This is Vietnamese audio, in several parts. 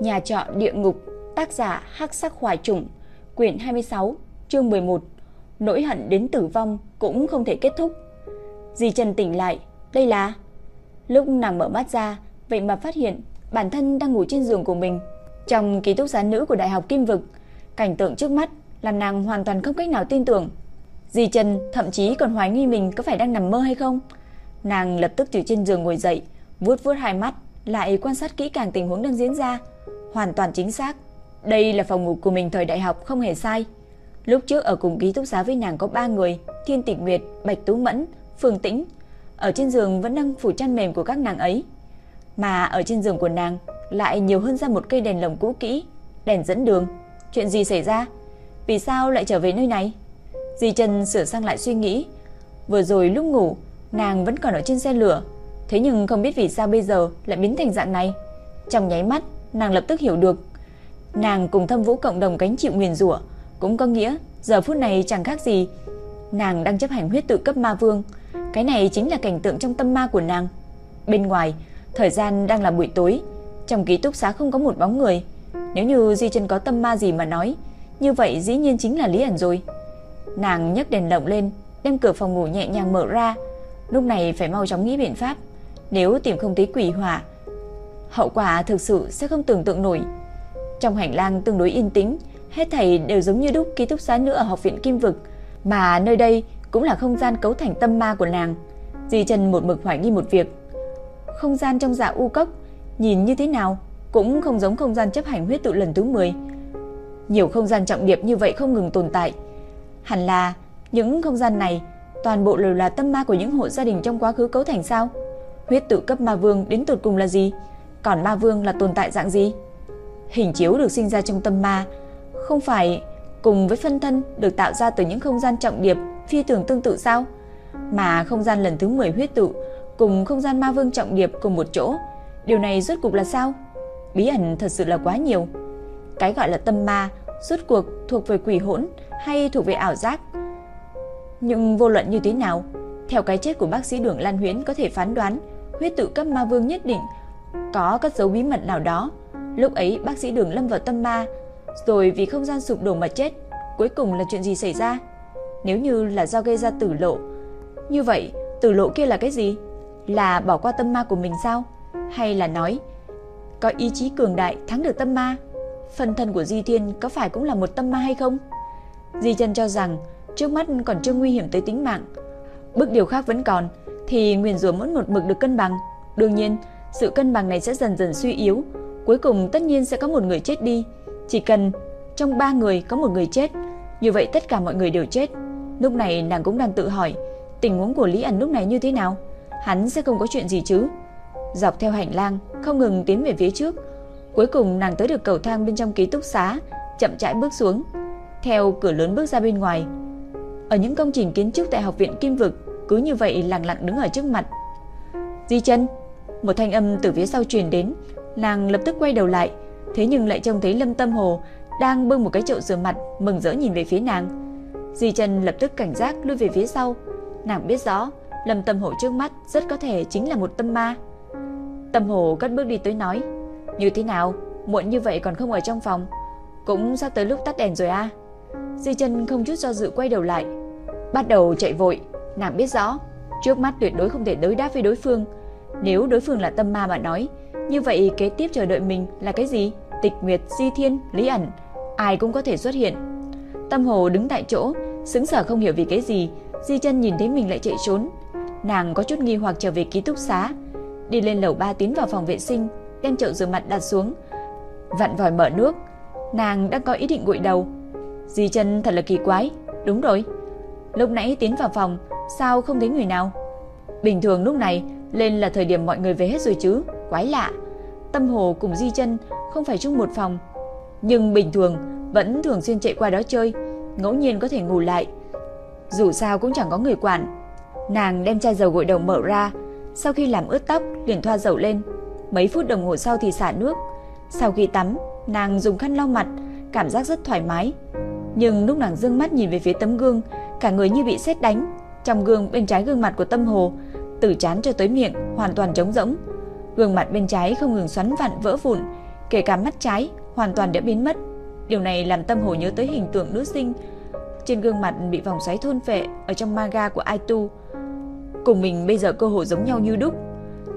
Nhà trọ địa ngục, tác giả Hắc Sắc Hoài Trùng, quyển 26, chương 11. Nỗi hận đến tử vong cũng không thể kết thúc. Di Trần tỉnh lại, đây là Lúc nàng mở mắt ra, vậy mà phát hiện bản thân đang ngủ trên giường của mình. Trong ký túc xá nữ của Đại học Kim Vực, cảnh tượng trước mắt làm nàng hoàn toàn không cách nào tin tưởng. Di Trần thậm chí còn hoài nghi mình có phải đang nằm mơ hay không. Nàng lập tức từ trên giường ngồi dậy, vuốt vuốt hai mắt, lại quan sát kỹ càng tình huống đang diễn ra hoàn toàn chính xác. Đây là phòng ngủ của mình thời đại học không hề sai. Lúc trước ở cùng ký túc xá với nàng có 3 người, Thiên Tịch Nguyệt, Bạch Tú Mẫn, Phương Tĩnh. Ở trên giường vẫn đang phủ chăn mềm của các nàng ấy. Mà ở trên giường của nàng lại nhiều hơn ra một cây đèn lồng cũ kỹ, đèn dẫn đường. Chuyện gì xảy ra? Vì sao lại trở về nơi này? dì Trần sửa sang lại suy nghĩ. Vừa rồi lúc ngủ, nàng vẫn còn ở trên xe lửa. Thế nhưng không biết vì sao bây giờ lại biến thành dạng này. Trong nháy mắt, nàng lập tức hiểu được. Nàng cùng thâm vũ cộng đồng gánh chịu nguyền rủa cũng có nghĩa giờ phút này chẳng khác gì nàng đang chấp hành huyết tự cấp ma vương. Cái này chính là cảnh tượng trong tâm ma của nàng. Bên ngoài, thời gian đang là buổi tối, trong ký túc xá không có một bóng người. Nếu như Di Chân có tâm ma gì mà nói, như vậy dĩ nhiên chính là Lý ẩn rồi. Nàng nhấc đèn lồng lên, đem cửa phòng ngủ nhẹ nhàng mở ra. Lúc này phải mau chóng nghĩ biện pháp, nếu tìm không thấy quỷ hỏa, hậu quả thực sự sẽ không tưởng tượng nổi. Trong hành lang tương đối yên tĩnh, hết thảy đều giống như đúc ký túc xá nữa ở học viện Kim Vực, mà nơi đây cũng là không gian cấu thành tâm ma của nàng. Di Trần một mực hoài nghi một việc. Không gian trong dạ u cốc nhìn như thế nào cũng không giống không gian chấp hành huyết tự lần thứ 10. Nhiều không gian trọng điệp như vậy không ngừng tồn tại. Hẳn là những không gian này toàn bộ đều là tâm ma của những hộ gia đình trong quá khứ cấu thành sao? Huyết tự cấp ma vương đến tột cùng là gì? Còn ma vương là tồn tại dạng gì? Hình chiếu được sinh ra trong tâm ma, không phải cùng với phân thân được tạo ra từ những không gian trọng điệp phi thường tương tự sao? Mà không gian lần thứ 10 huyết tự cùng không gian ma vương trọng điệp cùng một chỗ, điều này rốt cuộc là sao? Bí ẩn thật sự là quá nhiều. Cái gọi là tâm ma rốt cuộc thuộc về quỷ hỗn hay thuộc về ảo giác? Nhưng vô luận như thế nào, theo cái chết của bác sĩ Đường Lan Huyến có thể phán đoán, huyết tự cấp ma vương nhất định có cất dấu bí mật nào đó. Lúc ấy bác sĩ Đường lâm vào tâm ma, rồi vì không gian sụp đổ mà chết. Cuối cùng là chuyện gì xảy ra? Nếu như là do gây ra tử lộ, như vậy tử lộ kia là cái gì? Là bỏ qua tâm ma của mình sao? Hay là nói có ý chí cường đại thắng được tâm ma? Phần thân của Di Thiên có phải cũng là một tâm ma hay không? Di Chân cho rằng trước mắt còn chưa nguy hiểm tới tính mạng. Bước điều khác vẫn còn, thì nguyền rủa muốn một mực được cân bằng. Đương nhiên, sự cân bằng này sẽ dần dần suy yếu, cuối cùng tất nhiên sẽ có một người chết đi. Chỉ cần trong ba người có một người chết, như vậy tất cả mọi người đều chết. Lúc này nàng cũng đang tự hỏi, tình huống của Lý ẩn lúc này như thế nào? Hắn sẽ không có chuyện gì chứ? Dọc theo hành lang, không ngừng tiến về phía trước. Cuối cùng nàng tới được cầu thang bên trong ký túc xá, chậm rãi bước xuống, theo cửa lớn bước ra bên ngoài. Ở những công trình kiến trúc tại học viện Kim Vực, cứ như vậy lặng lặng đứng ở trước mặt. Di chân, một thanh âm từ phía sau truyền đến, nàng lập tức quay đầu lại, thế nhưng lại trông thấy Lâm Tâm Hồ đang bưng một cái chậu rửa mặt, mừng rỡ nhìn về phía nàng. Di Chân lập tức cảnh giác lui về phía sau, nàng biết rõ, Lâm Tâm Hồ trước mắt rất có thể chính là một tâm ma. Tâm Hồ cất bước đi tới nói, "Như thế nào, muộn như vậy còn không ở trong phòng, cũng sắp tới lúc tắt đèn rồi a." Di Chân không chút do dự quay đầu lại, bắt đầu chạy vội, nàng biết rõ, trước mắt tuyệt đối không thể đối đáp với đối phương, nếu đối phương là tâm ma mà nói, như vậy kế tiếp chờ đợi mình là cái gì? Tịch Nguyệt, Di Thiên, Lý ẩn, ai cũng có thể xuất hiện. Tâm Hồ đứng tại chỗ, sững sờ không hiểu vì cái gì, Di Chân nhìn thấy mình lại chạy trốn. Nàng có chút nghi hoặc trở về ký túc xá, đi lên lầu 3 tiến vào phòng vệ sinh, đem chậu rửa mặt đặt xuống, vặn vòi mở nước. Nàng đang có ý định gội đầu. Di Chân thật là kỳ quái, đúng rồi. Lúc nãy tiến vào phòng, sao không thấy người nào? Bình thường lúc này lên là thời điểm mọi người về hết rồi chứ, quái lạ. Tâm Hồ cùng Di Chân không phải chung một phòng, nhưng bình thường vẫn thường xuyên chạy qua đó chơi, ngẫu nhiên có thể ngủ lại. Dù sao cũng chẳng có người quản. Nàng đem chai dầu gội đầu mở ra, sau khi làm ướt tóc liền thoa dầu lên, mấy phút đồng hồ sau thì xả nước. Sau khi tắm, nàng dùng khăn lau mặt, cảm giác rất thoải mái. Nhưng lúc nàng dương mắt nhìn về phía tấm gương, cả người như bị sét đánh. Trong gương bên trái gương mặt của Tâm Hồ từ trán cho tới miệng hoàn toàn trống rỗng. Gương mặt bên trái không ngừng xoắn vặn vỡ vụn, kể cả mắt trái hoàn toàn đã biến mất. Điều này làm tâm hồ nhớ tới hình tượng nữ sinh trên gương mặt bị vòng xoáy thôn phệ ở trong manga của Aitu. Cùng mình bây giờ cơ hồ giống nhau như đúc.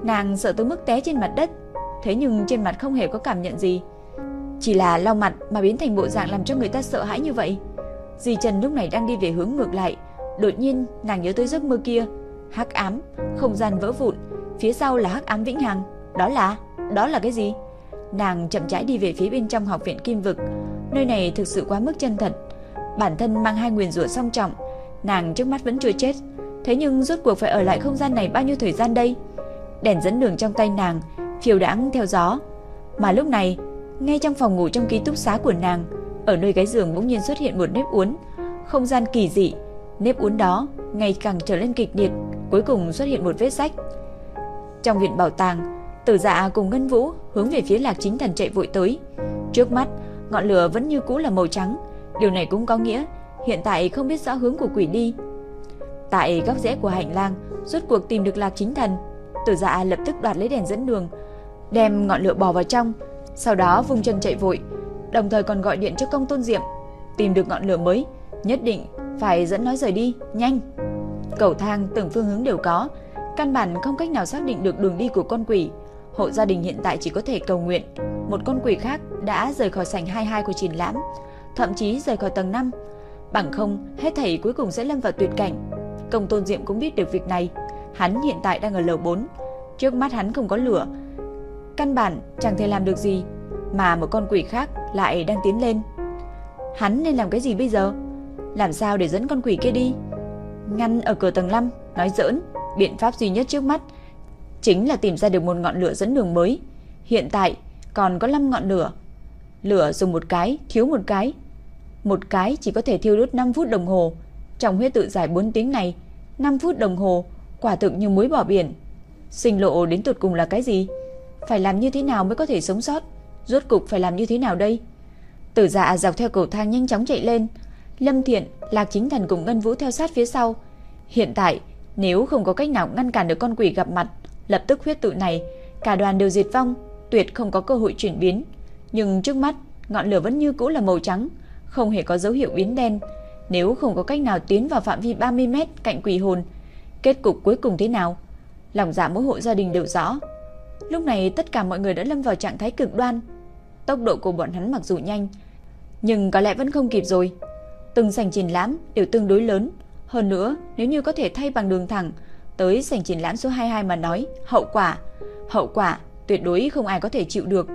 Nàng sợ tới mức té trên mặt đất, thế nhưng trên mặt không hề có cảm nhận gì. Chỉ là lau mặt mà biến thành bộ dạng làm cho người ta sợ hãi như vậy. Dì Trần lúc này đang đi về hướng ngược lại, đột nhiên nàng nhớ tới giấc mơ kia, hắc ám, không gian vỡ vụn, phía sau là hắc ám vĩnh hằng, đó là, đó là cái gì? Nàng chậm rãi đi về phía bên trong học viện Kim Vực, nơi này thực sự quá mức chân thật. Bản thân mang hai nguyền rủa song trọng, nàng trước mắt vẫn chưa chết, thế nhưng rốt cuộc phải ở lại không gian này bao nhiêu thời gian đây? Đèn dẫn đường trong tay nàng phiêu đãng theo gió, mà lúc này, ngay trong phòng ngủ trong ký túc xá của nàng, ở nơi cái giường bỗng nhiên xuất hiện một nếp uốn, không gian kỳ dị, nếp uốn đó ngày càng trở lên kịch liệt, cuối cùng xuất hiện một vết rách. Trong viện bảo tàng, Tử Dạ cùng Ngân Vũ hướng về phía Lạc Chính Thần chạy vội tới. Trước mắt, ngọn lửa vẫn như cũ là màu trắng, điều này cũng có nghĩa hiện tại không biết rõ hướng của quỷ đi. Tại góc rẽ của hành lang, rốt cuộc tìm được Lạc Chính Thần, Tử Dạ lập tức đoạt lấy đèn dẫn đường, đem ngọn lửa bỏ vào trong, sau đó vung chân chạy vội, đồng thời còn gọi điện cho công tôn diệm, tìm được ngọn lửa mới, nhất định phải dẫn nó rời đi, nhanh. Cầu thang từng phương hướng đều có, căn bản không cách nào xác định được đường đi của con quỷ. Hộ gia đình hiện tại chỉ có thể cầu nguyện, một con quỷ khác đã rời khỏi sảnh 22 của triển lãm, thậm chí rời khỏi tầng 5. Bằng không, hết thảy cuối cùng sẽ lâm vào tuyệt cảnh. Công Tôn Diệm cũng biết được việc này, hắn hiện tại đang ở lầu 4, trước mắt hắn không có lửa, căn bản chẳng thể làm được gì, mà một con quỷ khác lại đang tiến lên. Hắn nên làm cái gì bây giờ? Làm sao để dẫn con quỷ kia đi? Ngăn ở cửa tầng 5, nói giỡn, biện pháp duy nhất trước mắt chính là tìm ra được một ngọn lửa dẫn đường mới. Hiện tại còn có 5 ngọn lửa. Lửa dùng một cái, thiếu một cái. Một cái chỉ có thể thiêu đốt 5 phút đồng hồ. Trong huyết tự giải 4 tiếng này, 5 phút đồng hồ quả thực như muối bỏ biển. Sinh lộ đến tụt cùng là cái gì? Phải làm như thế nào mới có thể sống sót? Rốt cục phải làm như thế nào đây? Tử dạ dọc theo cầu thang nhanh chóng chạy lên. Lâm Thiện, Lạc Chính Thần cùng Ngân Vũ theo sát phía sau. Hiện tại, nếu không có cách nào ngăn cản được con quỷ gặp mặt, lập tức huyết tự này, cả đoàn đều diệt vong, tuyệt không có cơ hội chuyển biến. Nhưng trước mắt, ngọn lửa vẫn như cũ là màu trắng, không hề có dấu hiệu biến đen. Nếu không có cách nào tiến vào phạm vi 30 mét cạnh quỷ hồn, kết cục cuối cùng thế nào? Lòng dạ mỗi hộ gia đình đều rõ. Lúc này tất cả mọi người đã lâm vào trạng thái cực đoan. Tốc độ của bọn hắn mặc dù nhanh, nhưng có lẽ vẫn không kịp rồi. Từng sảnh triển lãm đều tương đối lớn, hơn nữa, nếu như có thể thay bằng đường thẳng tới sảnh triển lãm số 22 mà nói, hậu quả, hậu quả tuyệt đối không ai có thể chịu được.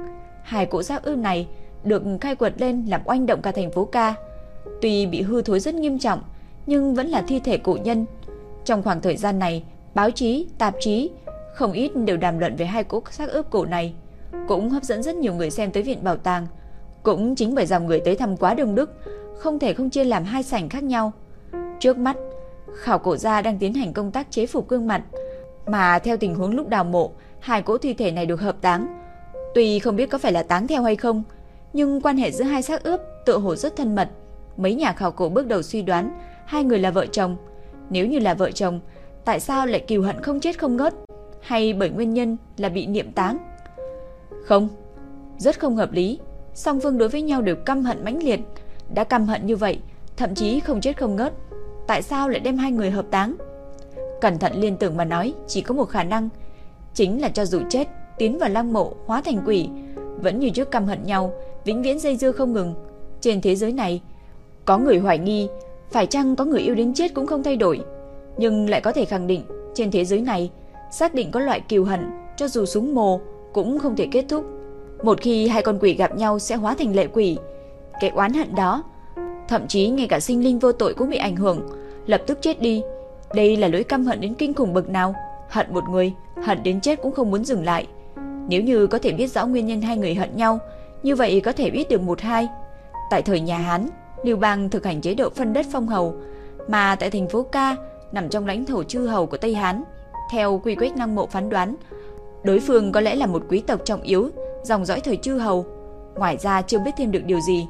Hai cỗ xác ướp này được khai quật lên làm oanh động cả thành phố ca. Tuy bị hư thối rất nghiêm trọng, nhưng vẫn là thi thể cổ nhân. Trong khoảng thời gian này, báo chí, tạp chí không ít đều đàm luận về hai cỗ xác ướp cổ này, cũng hấp dẫn rất nhiều người xem tới viện bảo tàng. Cũng chính bởi dòng người tới thăm quá đông đúc, không thể không chia làm hai sảnh khác nhau. Trước mắt, khảo cổ gia đang tiến hành công tác chế phục gương mặt, mà theo tình huống lúc đào mộ, hai cỗ thi thể này được hợp táng. Tuy không biết có phải là táng theo hay không, nhưng quan hệ giữa hai xác ướp tựa hồ rất thân mật. Mấy nhà khảo cổ bước đầu suy đoán hai người là vợ chồng. Nếu như là vợ chồng, tại sao lại kiều hận không chết không ngớt? Hay bởi nguyên nhân là bị niệm táng? Không, rất không hợp lý. Song phương đối với nhau đều căm hận mãnh liệt, đã căm hận như vậy, thậm chí không chết không ngớt, tại sao lại đem hai người hợp táng? Cẩn thận liên tưởng mà nói, chỉ có một khả năng, chính là cho dù chết, tiến vào lăng mộ, hóa thành quỷ, vẫn như trước căm hận nhau, vĩnh viễn dây dưa không ngừng. Trên thế giới này, có người hoài nghi, phải chăng có người yêu đến chết cũng không thay đổi, nhưng lại có thể khẳng định, trên thế giới này, xác định có loại kiều hận, cho dù súng mồ cũng không thể kết thúc. Một khi hai con quỷ gặp nhau sẽ hóa thành lệ quỷ, cái oán hận đó. Thậm chí ngay cả sinh linh vô tội cũng bị ảnh hưởng. Lập tức chết đi. Đây là lỗi căm hận đến kinh khủng bậc nào? Hận một người, hận đến chết cũng không muốn dừng lại. Nếu như có thể biết rõ nguyên nhân hai người hận nhau Như vậy có thể biết được một hai. Tại thời nhà Hán Lưu Bang thực hành chế độ phân đất phong hầu Mà tại thành phố Ca Nằm trong lãnh thổ chư hầu của Tây Hán Theo quy quyết năng mộ phán đoán Đối phương có lẽ là một quý tộc trọng yếu Dòng dõi thời chư hầu. Ngoài ra chưa biết thêm được điều gì.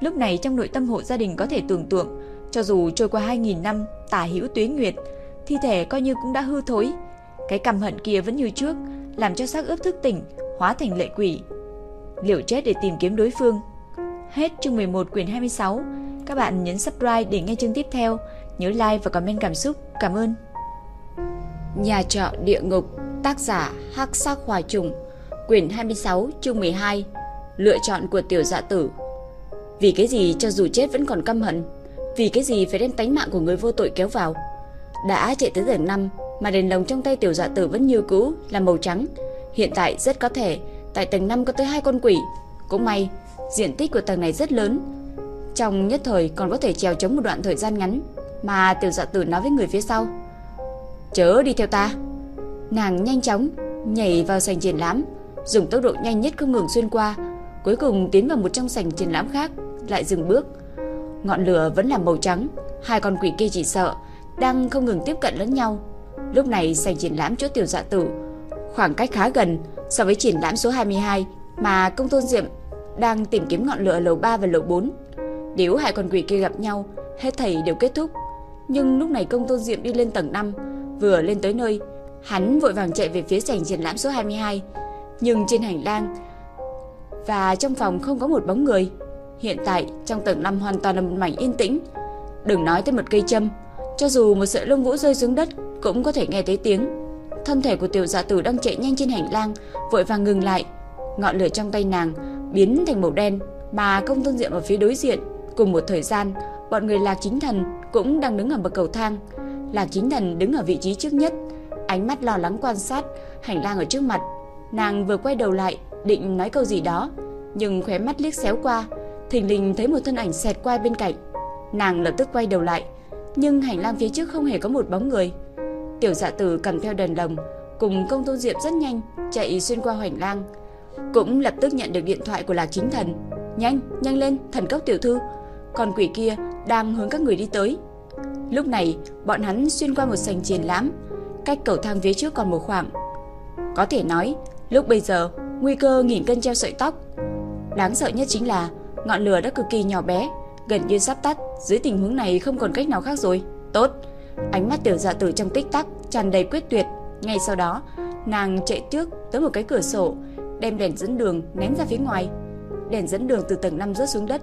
Lúc này trong nội tâm hộ gia đình có thể tưởng tượng, cho dù trôi qua 2.000 năm tả hữu tuế nguyệt, thi thể coi như cũng đã hư thối. Cái căm hận kia vẫn như trước, làm cho xác ướp thức tỉnh, hóa thành lệ quỷ. liều chết để tìm kiếm đối phương. Hết chương 11 quyển 26. Các bạn nhấn subscribe để nghe chương tiếp theo. Nhớ like và comment cảm xúc. Cảm ơn. Nhà trọ địa ngục, tác giả Hắc Sắc Hoài Trùng, quyển 26, chương 12. Lựa chọn của tiểu dạ tử. Vì cái gì cho dù chết vẫn còn căm hận? Vì cái gì phải đem tánh mạng của người vô tội kéo vào? Đã chạy tới tầng 5 mà đèn lồng trong tay tiểu dạ tử vẫn như cũ là màu trắng. Hiện tại rất có thể tại tầng 5 có tới hai con quỷ. Cũng may, diện tích của tầng này rất lớn. Trong nhất thời còn có thể trèo chống một đoạn thời gian ngắn mà tiểu dạ tử nói với người phía sau. Chớ đi theo ta. Nàng nhanh chóng nhảy vào sành triển lãm, dùng tốc độ nhanh nhất không ngừng xuyên qua, cuối cùng tiến vào một trong sảnh triển lãm khác, lại dừng bước. Ngọn lửa vẫn là màu trắng, hai con quỷ kia chỉ sợ đang không ngừng tiếp cận lẫn nhau. Lúc này sảnh triển lãm chỗ tiểu dạ tử khoảng cách khá gần so với triển lãm số 22 mà công tôn diệm đang tìm kiếm ngọn lửa ở lầu 3 và lầu 4. Nếu hai con quỷ kia gặp nhau, hết thảy đều kết thúc. Nhưng lúc này công tôn diệm đi lên tầng 5, vừa lên tới nơi, hắn vội vàng chạy về phía sảnh triển lãm số 22. Nhưng trên hành lang và trong phòng không có một bóng người. Hiện tại trong tầng 5 hoàn toàn là một mảnh yên tĩnh. Đừng nói tới một cây châm, cho dù một sợi lông vũ rơi xuống đất cũng có thể nghe thấy tiếng. Thân thể của tiểu dạ tử đang chạy nhanh trên hành lang, vội vàng ngừng lại. Ngọn lửa trong tay nàng biến thành màu đen, mà công tôn diện ở phía đối diện. Cùng một thời gian, bọn người lạc chính thần cũng đang đứng ở bậc cầu thang. Lạc chính thần đứng ở vị trí trước nhất, ánh mắt lo lắng quan sát hành lang ở trước mặt. Nàng vừa quay đầu lại, định nói câu gì đó, nhưng khóe mắt liếc xéo qua, thình lình thấy một thân ảnh xẹt qua bên cạnh. Nàng lập tức quay đầu lại, nhưng hành lang phía trước không hề có một bóng người. Tiểu Dạ Tử cầm theo đèn lồng, cùng Công Tôn Diệp rất nhanh chạy xuyên qua hành lang, cũng lập tức nhận được điện thoại của Lạc Chính Thần. "Nhanh, nhanh lên, thần cốc tiểu thư." Con quỷ kia đang hướng các người đi tới. Lúc này, bọn hắn xuyên qua một sảnh triển lãm, cách cầu thang phía trước còn một khoảng. Có thể nói, lúc bây giờ, nguy cơ nghìn cân treo sợi tóc. Đáng sợ nhất chính là ngọn lửa đã cực kỳ nhỏ bé, gần như sắp tắt, dưới tình huống này không còn cách nào khác rồi. Tốt. Ánh mắt Tiểu Dạ Tử trong tích tắc tràn đầy quyết tuyệt, ngay sau đó, nàng chạy trước tới một cái cửa sổ, đem đèn dẫn đường ném ra phía ngoài. Đèn dẫn đường từ tầng 5 rớt xuống đất,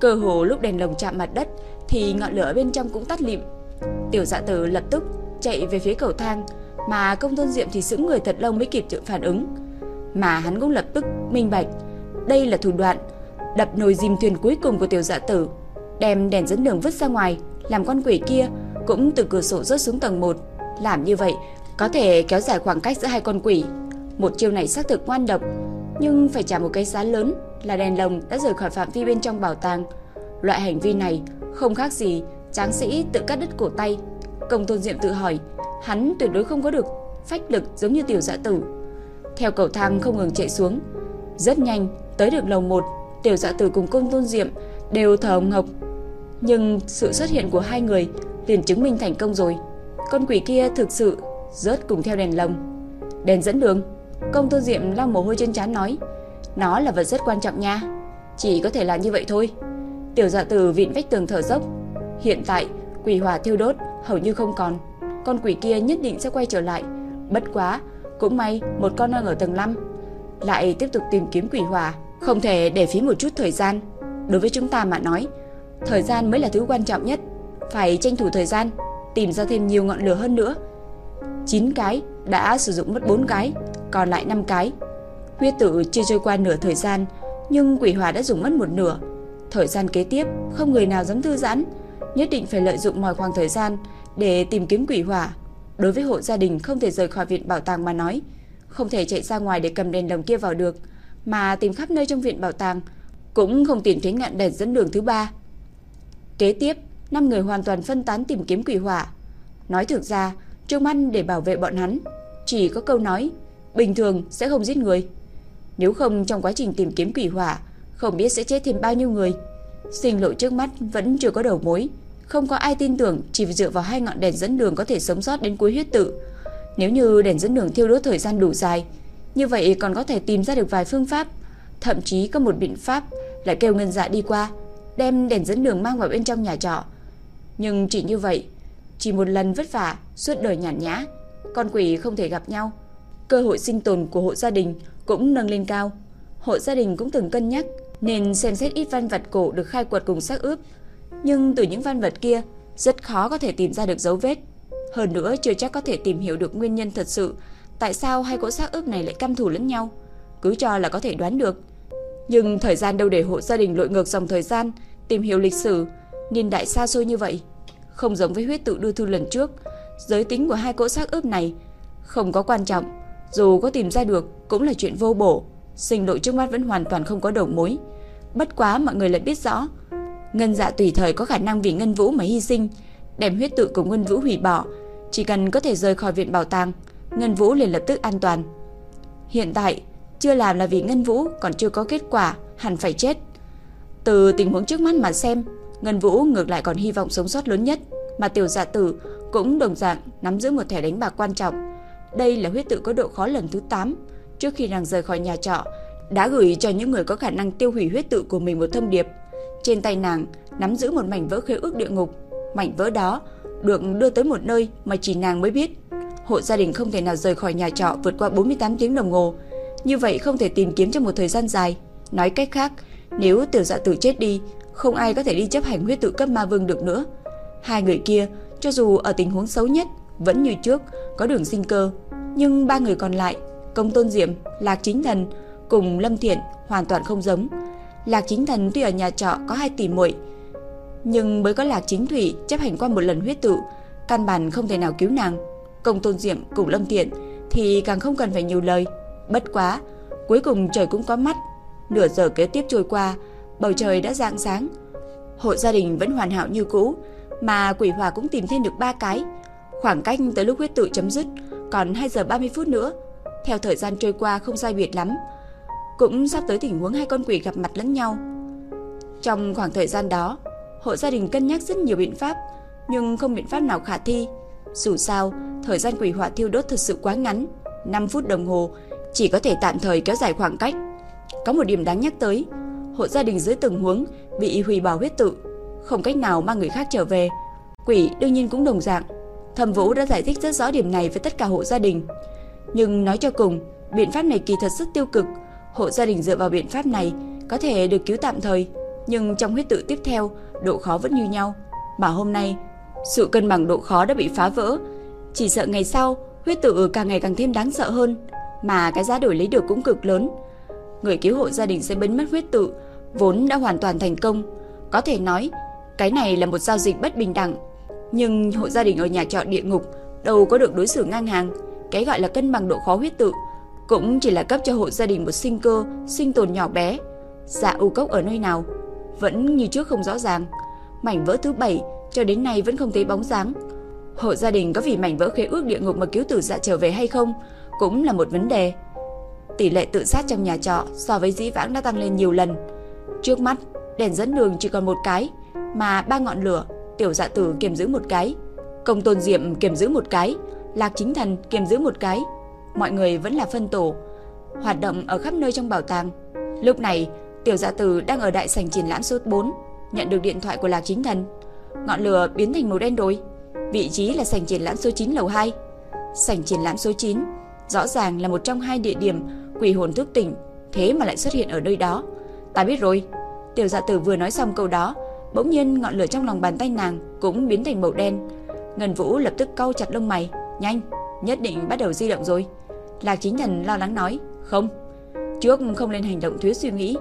cơ hồ lúc đèn lồng chạm mặt đất thì ngọn lửa bên trong cũng tắt lịm. Tiểu Dạ Tử lập tức chạy về phía cầu thang, mà Công Tôn Diệm thì sững người thật lâu mới kịp tự phản ứng. Mà hắn cũng lập tức minh bạch, đây là thủ đoạn đập nồi dìm thuyền cuối cùng của Tiểu Dạ Tử, đem đèn dẫn đường vứt ra ngoài, làm con quỷ kia cũng từ cửa sổ rớt xuống tầng 1. Làm như vậy có thể kéo dài khoảng cách giữa hai con quỷ. Một chiêu này xác thực ngoan độc, nhưng phải trả một cái giá lớn là đèn lồng đã rời khỏi phạm vi bên trong bảo tàng. Loại hành vi này không khác gì tráng sĩ tự cắt đứt cổ tay. Công Tôn Diệm tự hỏi, hắn tuyệt đối không có được phách lực giống như tiểu dạ tử. Theo cầu thang không ngừng chạy xuống, rất nhanh tới được lầu 1, tiểu dạ tử cùng Công Tôn Diệm đều thở hồng hộc. Nhưng sự xuất hiện của hai người liền chứng minh thành công rồi. Con quỷ kia thực sự rớt cùng theo đèn lồng. Đèn dẫn đường. Công Tôn Diệm lau mồ hôi trên trán nói, nó là vật rất quan trọng nha. Chỉ có thể là như vậy thôi. Tiểu dạ tử vịn vách tường thở dốc. Hiện tại, quỷ hỏa thiêu đốt hầu như không còn. Con quỷ kia nhất định sẽ quay trở lại. Bất quá, cũng may một con đang ở tầng 5. Lại tiếp tục tìm kiếm quỷ hỏa, không thể để phí một chút thời gian. Đối với chúng ta mà nói, thời gian mới là thứ quan trọng nhất. Phải tranh thủ thời gian, tìm ra thêm nhiều ngọn lửa hơn nữa. 9 cái đã sử dụng mất 4 cái, còn lại 5 cái. Huyết tử chưa trôi qua nửa thời gian, nhưng quỷ hỏa đã dùng mất một nửa. Thời gian kế tiếp, không người nào dám thư giãn, nhất định phải lợi dụng mọi khoảng thời gian để tìm kiếm quỷ hỏa. Đối với hộ gia đình không thể rời khỏi viện bảo tàng mà nói, không thể chạy ra ngoài để cầm đèn lồng kia vào được, mà tìm khắp nơi trong viện bảo tàng, cũng không tìm thấy ngọn đèn dẫn đường thứ ba. Kế tiếp, năm người hoàn toàn phân tán tìm kiếm quỷ hỏa. Nói thực ra, Trương Măn để bảo vệ bọn hắn, chỉ có câu nói, bình thường sẽ không giết người. Nếu không trong quá trình tìm kiếm quỷ hỏa, không biết sẽ chết thêm bao nhiêu người. Sinh lộ trước mắt vẫn chưa có đầu mối, không có ai tin tưởng chỉ dựa vào hai ngọn đèn dẫn đường có thể sống sót đến cuối huyết tự. Nếu như đèn dẫn đường thiêu đốt thời gian đủ dài, như vậy còn có thể tìm ra được vài phương pháp, thậm chí có một biện pháp lại kêu ngân dạ đi qua, đem đèn dẫn đường mang vào bên trong nhà trọ. Nhưng chỉ như vậy, chỉ một lần vất vả, suốt đời nhàn nhã, con quỷ không thể gặp nhau. Cơ hội sinh tồn của hộ gia đình cũng nâng lên cao. Hộ gia đình cũng từng cân nhắc nên xem xét ít văn vật cổ được khai quật cùng xác ướp. Nhưng từ những văn vật kia, rất khó có thể tìm ra được dấu vết. Hơn nữa chưa chắc có thể tìm hiểu được nguyên nhân thật sự tại sao hai cỗ xác ướp này lại căm thù lẫn nhau. Cứ cho là có thể đoán được. Nhưng thời gian đâu để hộ gia đình lội ngược dòng thời gian, tìm hiểu lịch sử, niên đại xa xôi như vậy. Không giống với huyết tự đưa thư lần trước, giới tính của hai cỗ xác ướp này không có quan trọng, dù có tìm ra được cũng là chuyện vô bổ, sinh đội trước mắt vẫn hoàn toàn không có đầu mối. Bất quá mọi người lại biết rõ, Ngân Dạ tùy thời có khả năng vì Ngân Vũ mà hy sinh, đem huyết tự của Ngân Vũ hủy bỏ, chỉ cần có thể rời khỏi viện bảo tàng, Ngân Vũ liền lập tức an toàn. Hiện tại, chưa làm là vì Ngân Vũ còn chưa có kết quả, hẳn phải chết. Từ tình huống trước mắt mà xem, Ngân Vũ ngược lại còn hy vọng sống sót lớn nhất, mà Tiểu Dạ Tử cũng đồng dạng nắm giữ một thẻ đánh bạc quan trọng. Đây là huyết tự có độ khó lần thứ 8, trước khi nàng rời khỏi nhà trọ, đã gửi cho những người có khả năng tiêu hủy huyết tự của mình một thông điệp. Trên tay nàng nắm giữ một mảnh vỡ khế ước địa ngục. Mảnh vỡ đó được đưa tới một nơi mà chỉ nàng mới biết. Hộ gia đình không thể nào rời khỏi nhà trọ vượt qua 48 tiếng đồng hồ. Như vậy không thể tìm kiếm trong một thời gian dài. Nói cách khác, nếu tiểu dạ tử chết đi, không ai có thể đi chấp hành huyết tự cấp ma vương được nữa. Hai người kia, cho dù ở tình huống xấu nhất, vẫn như trước, có đường sinh cơ. Nhưng ba người còn lại, Công Tôn Diệm, Lạc Chính Thần cùng Lâm Thiện hoàn toàn không giống. Lạc Chính Thần tuy ở nhà trọ có hai tỷ muội, nhưng mới có Lạc Chính Thủy chấp hành qua một lần huyết tự, căn bản không thể nào cứu nàng. Công Tôn Diệm cùng Lâm Thiện thì càng không cần phải nhiều lời. Bất quá, cuối cùng trời cũng có mắt. Nửa giờ kế tiếp trôi qua, bầu trời đã rạng sáng. Hộ gia đình vẫn hoàn hảo như cũ, mà quỷ hòa cũng tìm thêm được ba cái. Khoảng cách tới lúc huyết tự chấm dứt còn 2 giờ 30 phút nữa. Theo thời gian trôi qua không sai biệt lắm, cũng sắp tới tình huống hai con quỷ gặp mặt lẫn nhau. Trong khoảng thời gian đó, hộ gia đình cân nhắc rất nhiều biện pháp, nhưng không biện pháp nào khả thi. Dù sao, thời gian quỷ hỏa thiêu đốt thực sự quá ngắn, 5 phút đồng hồ chỉ có thể tạm thời kéo dài khoảng cách. Có một điểm đáng nhắc tới, hộ gia đình dưới từng huống bị hủy bỏ huyết tự, không cách nào mang người khác trở về. Quỷ đương nhiên cũng đồng dạng. Thẩm Vũ đã giải thích rất rõ điểm này với tất cả hộ gia đình. Nhưng nói cho cùng, biện pháp này kỳ thật rất tiêu cực. Hộ gia đình dựa vào biện pháp này có thể được cứu tạm thời, nhưng trong huyết tự tiếp theo, độ khó vẫn như nhau. Mà hôm nay, sự cân bằng độ khó đã bị phá vỡ. Chỉ sợ ngày sau, huyết tự càng ngày càng thêm đáng sợ hơn, mà cái giá đổi lấy được cũng cực lớn. Người cứu hộ gia đình sẽ biến mất huyết tự, vốn đã hoàn toàn thành công. Có thể nói, cái này là một giao dịch bất bình đẳng nhưng hộ gia đình ở nhà trọ địa ngục đâu có được đối xử ngang hàng. Cái gọi là cân bằng độ khó huyết tự cũng chỉ là cấp cho hộ gia đình một sinh cơ, sinh tồn nhỏ bé. Dạ u cốc ở nơi nào vẫn như trước không rõ ràng. Mảnh vỡ thứ bảy cho đến nay vẫn không thấy bóng dáng. Hộ gia đình có vì mảnh vỡ khế ước địa ngục mà cứu tử dạ trở về hay không cũng là một vấn đề. Tỷ lệ tự sát trong nhà trọ so với dĩ vãng đã tăng lên nhiều lần. Trước mắt, đèn dẫn đường chỉ còn một cái, mà ba ngọn lửa Tiểu dạ tử kiềm giữ một cái, công tôn diệm kiềm giữ một cái, lạc chính thần kiềm giữ một cái. Mọi người vẫn là phân tổ, hoạt động ở khắp nơi trong bảo tàng. Lúc này, tiểu dạ tử đang ở đại sảnh triển lãm số 4, nhận được điện thoại của lạc chính thần. Ngọn lửa biến thành màu đen rồi. Vị trí là sảnh triển lãm số 9 lầu 2. Sảnh triển lãm số 9 rõ ràng là một trong hai địa điểm quỷ hồn thức tỉnh, thế mà lại xuất hiện ở nơi đó. Ta biết rồi. Tiểu dạ tử vừa nói xong câu đó, Bỗng nhiên ngọn lửa trong lòng bàn tay nàng cũng biến thành màu đen. Ngân Vũ lập tức cau chặt lông mày, nhanh, nhất định bắt đầu di động rồi. Lạc Chính Thần lo lắng nói, không, trước không lên hành động thiếu suy nghĩ.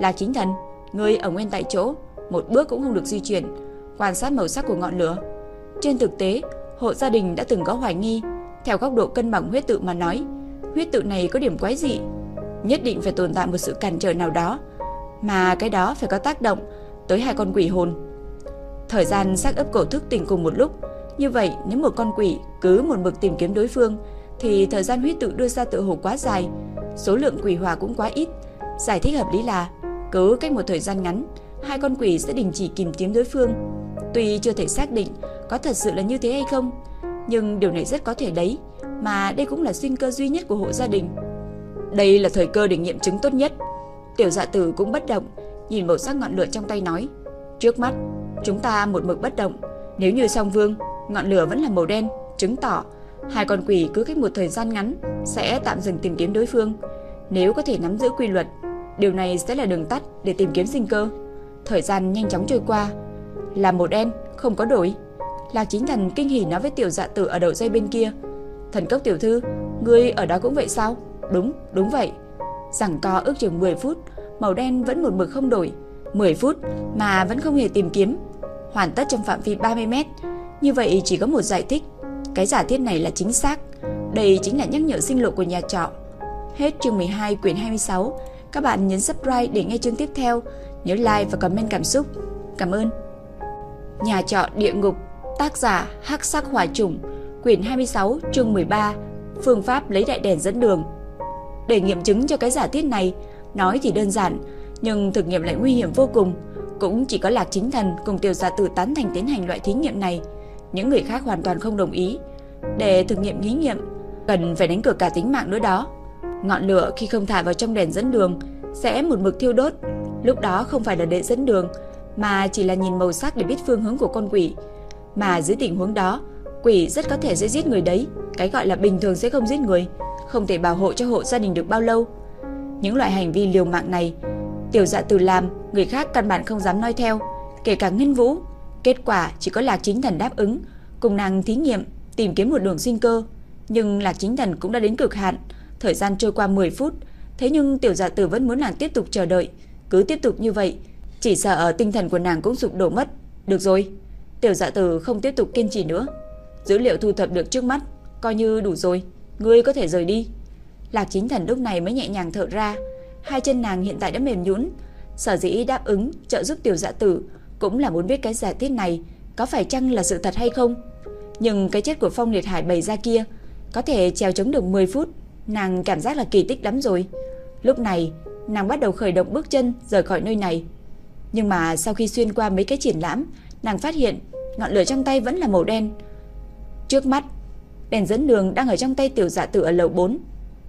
Lạc Chính Thần, ngươi ở nguyên tại chỗ, một bước cũng không được di chuyển, quan sát màu sắc của ngọn lửa. Trên thực tế, hộ gia đình đã từng có hoài nghi, theo góc độ cân bằng huyết tự mà nói, huyết tự này có điểm quái dị, nhất định phải tồn tại một sự cản trở nào đó, mà cái đó phải có tác động tới hai con quỷ hồn. Thời gian xác ấp cổ thức tỉnh cùng một lúc, như vậy nếu một con quỷ cứ một mực tìm kiếm đối phương thì thời gian huyết tự đưa ra tự hồ quá dài, số lượng quỷ hòa cũng quá ít. Giải thích hợp lý là cứ cách một thời gian ngắn, hai con quỷ sẽ đình chỉ tìm kiếm đối phương. Tuy chưa thể xác định có thật sự là như thế hay không, nhưng điều này rất có thể đấy, mà đây cũng là sinh cơ duy nhất của hộ gia đình. Đây là thời cơ để nghiệm chứng tốt nhất. Tiểu dạ tử cũng bất động, nhìn màu sắc ngọn lửa trong tay nói, trước mắt chúng ta một mực bất động, nếu như song vương, ngọn lửa vẫn là màu đen, chứng tỏ hai con quỷ cứ cách một thời gian ngắn sẽ tạm dừng tìm kiếm đối phương. Nếu có thể nắm giữ quy luật, điều này sẽ là đường tắt để tìm kiếm sinh cơ. Thời gian nhanh chóng trôi qua, là màu đen, không có đổi. Lạc chính thần kinh hỉ nói với tiểu dạ tử ở đầu dây bên kia. Thần cốc tiểu thư, ngươi ở đó cũng vậy sao? Đúng, đúng vậy. Rằng co ước chừng 10 phút, màu đen vẫn một mực không đổi. 10 phút mà vẫn không hề tìm kiếm. Hoàn tất trong phạm vi 30 mét. Như vậy chỉ có một giải thích. Cái giả thiết này là chính xác. Đây chính là nhắc nhở sinh lộ của nhà trọ. Hết chương 12 quyển 26. Các bạn nhấn subscribe để nghe chương tiếp theo. Nhớ like và comment cảm xúc. Cảm ơn. Nhà trọ địa ngục, tác giả Hắc Sắc Hỏa Trùng, quyển 26, chương 13, phương pháp lấy đại đèn dẫn đường. Để nghiệm chứng cho cái giả thiết này, nói thì đơn giản, nhưng thực nghiệm lại nguy hiểm vô cùng, cũng chỉ có Lạc Chính Thần cùng Tiểu Gia Tử tán thành tiến hành loại thí nghiệm này, những người khác hoàn toàn không đồng ý. Để thực nghiệm thí nghiệm, cần phải đánh cược cả tính mạng nữa đó. Ngọn lửa khi không thả vào trong đèn dẫn đường sẽ một mực thiêu đốt, lúc đó không phải là để dẫn đường mà chỉ là nhìn màu sắc để biết phương hướng của con quỷ. Mà dưới tình huống đó, quỷ rất có thể sẽ giết người đấy, cái gọi là bình thường sẽ không giết người, không thể bảo hộ cho hộ gia đình được bao lâu. Những loại hành vi liều mạng này, tiểu dạ từ làm, người khác căn bản không dám nói theo, kể cả Ngân Vũ. Kết quả chỉ có Lạc Chính Thần đáp ứng, cùng nàng thí nghiệm, tìm kiếm một đường sinh cơ. Nhưng Lạc Chính Thần cũng đã đến cực hạn, thời gian trôi qua 10 phút, thế nhưng tiểu dạ tử vẫn muốn nàng tiếp tục chờ đợi, cứ tiếp tục như vậy, chỉ sợ ở tinh thần của nàng cũng sụp đổ mất. Được rồi, tiểu dạ tử không tiếp tục kiên trì nữa. Dữ liệu thu thập được trước mắt, coi như đủ rồi, ngươi có thể rời đi. Lạc Chính Thần lúc này mới nhẹ nhàng thở ra, hai chân nàng hiện tại đã mềm nhũn, sở dĩ đáp ứng trợ giúp tiểu dạ tử cũng là muốn biết cái giả thiết này có phải chăng là sự thật hay không. Nhưng cái chết của Phong Liệt Hải bày ra kia có thể trèo chống được 10 phút, nàng cảm giác là kỳ tích lắm rồi. Lúc này, nàng bắt đầu khởi động bước chân rời khỏi nơi này. Nhưng mà sau khi xuyên qua mấy cái triển lãm, nàng phát hiện ngọn lửa trong tay vẫn là màu đen. Trước mắt, đèn dẫn đường đang ở trong tay tiểu dạ tử ở lầu 4,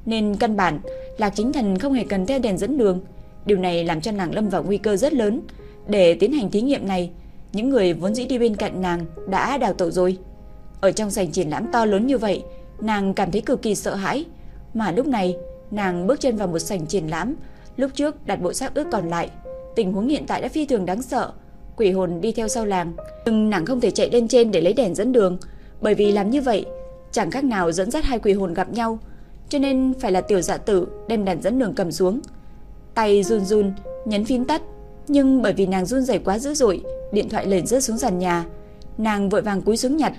nên căn bản Lạc Chính Thần không hề cần theo đèn dẫn đường. Điều này làm cho nàng lâm vào nguy cơ rất lớn. Để tiến hành thí nghiệm này, những người vốn dĩ đi bên cạnh nàng đã đào tẩu rồi. Ở trong sảnh triển lãm to lớn như vậy, nàng cảm thấy cực kỳ sợ hãi. Mà lúc này, nàng bước chân vào một sảnh triển lãm, lúc trước đặt bộ xác ướp còn lại. Tình huống hiện tại đã phi thường đáng sợ. Quỷ hồn đi theo sau làng, nhưng nàng không thể chạy lên trên để lấy đèn dẫn đường, bởi vì làm như vậy chẳng khác nào dẫn dắt hai quỷ hồn gặp nhau, cho nên phải là tiểu dạ tử đem đèn dẫn đường cầm xuống. Tay run run nhấn phím tắt, nhưng bởi vì nàng run rẩy quá dữ dội, điện thoại liền rớt xuống sàn nhà. Nàng vội vàng cúi xuống nhặt,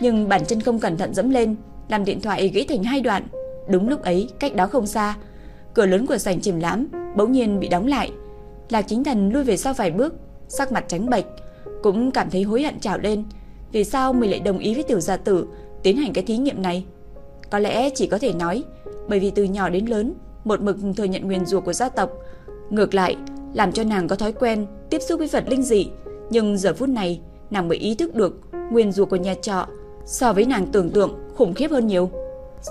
nhưng bàn chân không cẩn thận dẫm lên, làm điện thoại gãy thành hai đoạn. Đúng lúc ấy, cách đó không xa, cửa lớn của sảnh triển lãm bỗng nhiên bị đóng lại. Lạc Chính Thần lui về sau vài bước, sắc mặt trắng bệch, cũng cảm thấy hối hận trào lên. Vì sao mình lại đồng ý với tiểu gia tử tiến hành cái thí nghiệm này? Có lẽ chỉ có thể nói, bởi vì từ nhỏ đến lớn, một mực thừa nhận nguyên rủa của gia tộc, ngược lại làm cho nàng có thói quen tiếp xúc với vật linh dị, nhưng giờ phút này, nàng mới ý thức được nguyên dù của nhà trọ so với nàng tưởng tượng khủng khiếp hơn nhiều.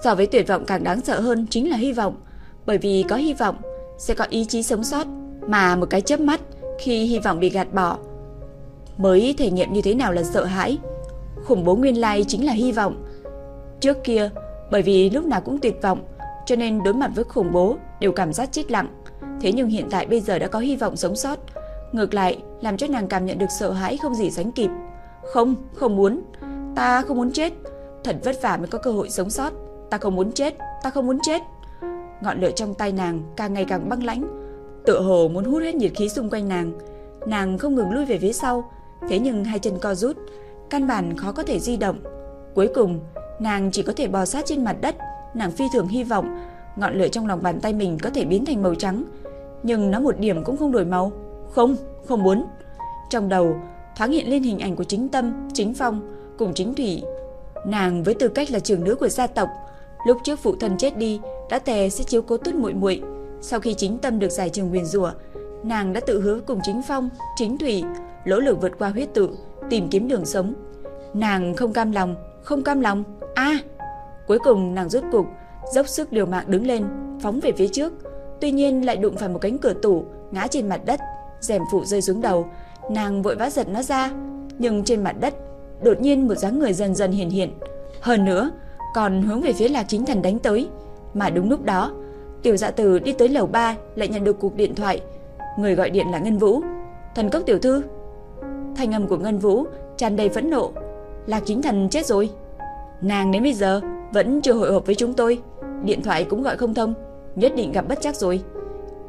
So với tuyệt vọng càng đáng sợ hơn chính là hy vọng, bởi vì có hy vọng sẽ có ý chí sống sót, mà một cái chớp mắt khi hy vọng bị gạt bỏ mới thể nghiệm như thế nào là sợ hãi. Khủng bố nguyên lai chính là hy vọng. Trước kia, bởi vì lúc nào cũng tuyệt vọng, cho nên đối mặt với khủng bố đều cảm giác chết lặng. Thế nhưng hiện tại bây giờ đã có hy vọng sống sót, ngược lại làm cho nàng cảm nhận được sợ hãi không gì sánh kịp. Không, không muốn, ta không muốn chết, thật vất vả mới có cơ hội sống sót, ta không muốn chết, ta không muốn chết. Ngọn lửa trong tay nàng càng ngày càng băng lãnh, tựa hồ muốn hút hết nhiệt khí xung quanh nàng. Nàng không ngừng lui về phía sau, thế nhưng hai chân co rút, căn bản khó có thể di động. Cuối cùng, nàng chỉ có thể bò sát trên mặt đất, nàng phi thường hy vọng ngọn lửa trong lòng bàn tay mình có thể biến thành màu trắng, nhưng nó một điểm cũng không đổi màu. Không, không muốn. Trong đầu thoáng hiện lên hình ảnh của Chính Tâm, Chính Phong cùng Chính Thủy. Nàng với tư cách là trưởng nữ của gia tộc, lúc trước phụ thân chết đi, đã tè sẽ chiếu cố tốt muội muội. Sau khi Chính Tâm được giải trừ nguyền rủa, nàng đã tự hứa cùng Chính Phong, Chính Thủy lỗ lực vượt qua huyết tự, tìm kiếm đường sống. Nàng không cam lòng, không cam lòng. A! cuối cùng nàng rốt cục dốc sức liều mạng đứng lên, phóng về phía trước, tuy nhiên lại đụng phải một cánh cửa tủ, ngã trên mặt đất, rèm phụ rơi xuống đầu, nàng vội vã giật nó ra, nhưng trên mặt đất đột nhiên một dáng người dần dần hiện hiện, hơn nữa còn hướng về phía Lạc Chính Thần đánh tới, mà đúng lúc đó, Tiểu dạ tử đi tới lầu 3 lại nhận được cuộc điện thoại. Người gọi điện là Ngân Vũ. Thần cốc tiểu thư. Thanh âm của Ngân Vũ tràn đầy phẫn nộ. Lạc chính thần chết rồi. Nàng đến bây giờ vẫn chưa hội họp với chúng tôi. Điện thoại cũng gọi không thông. Nhất định gặp bất chắc rồi.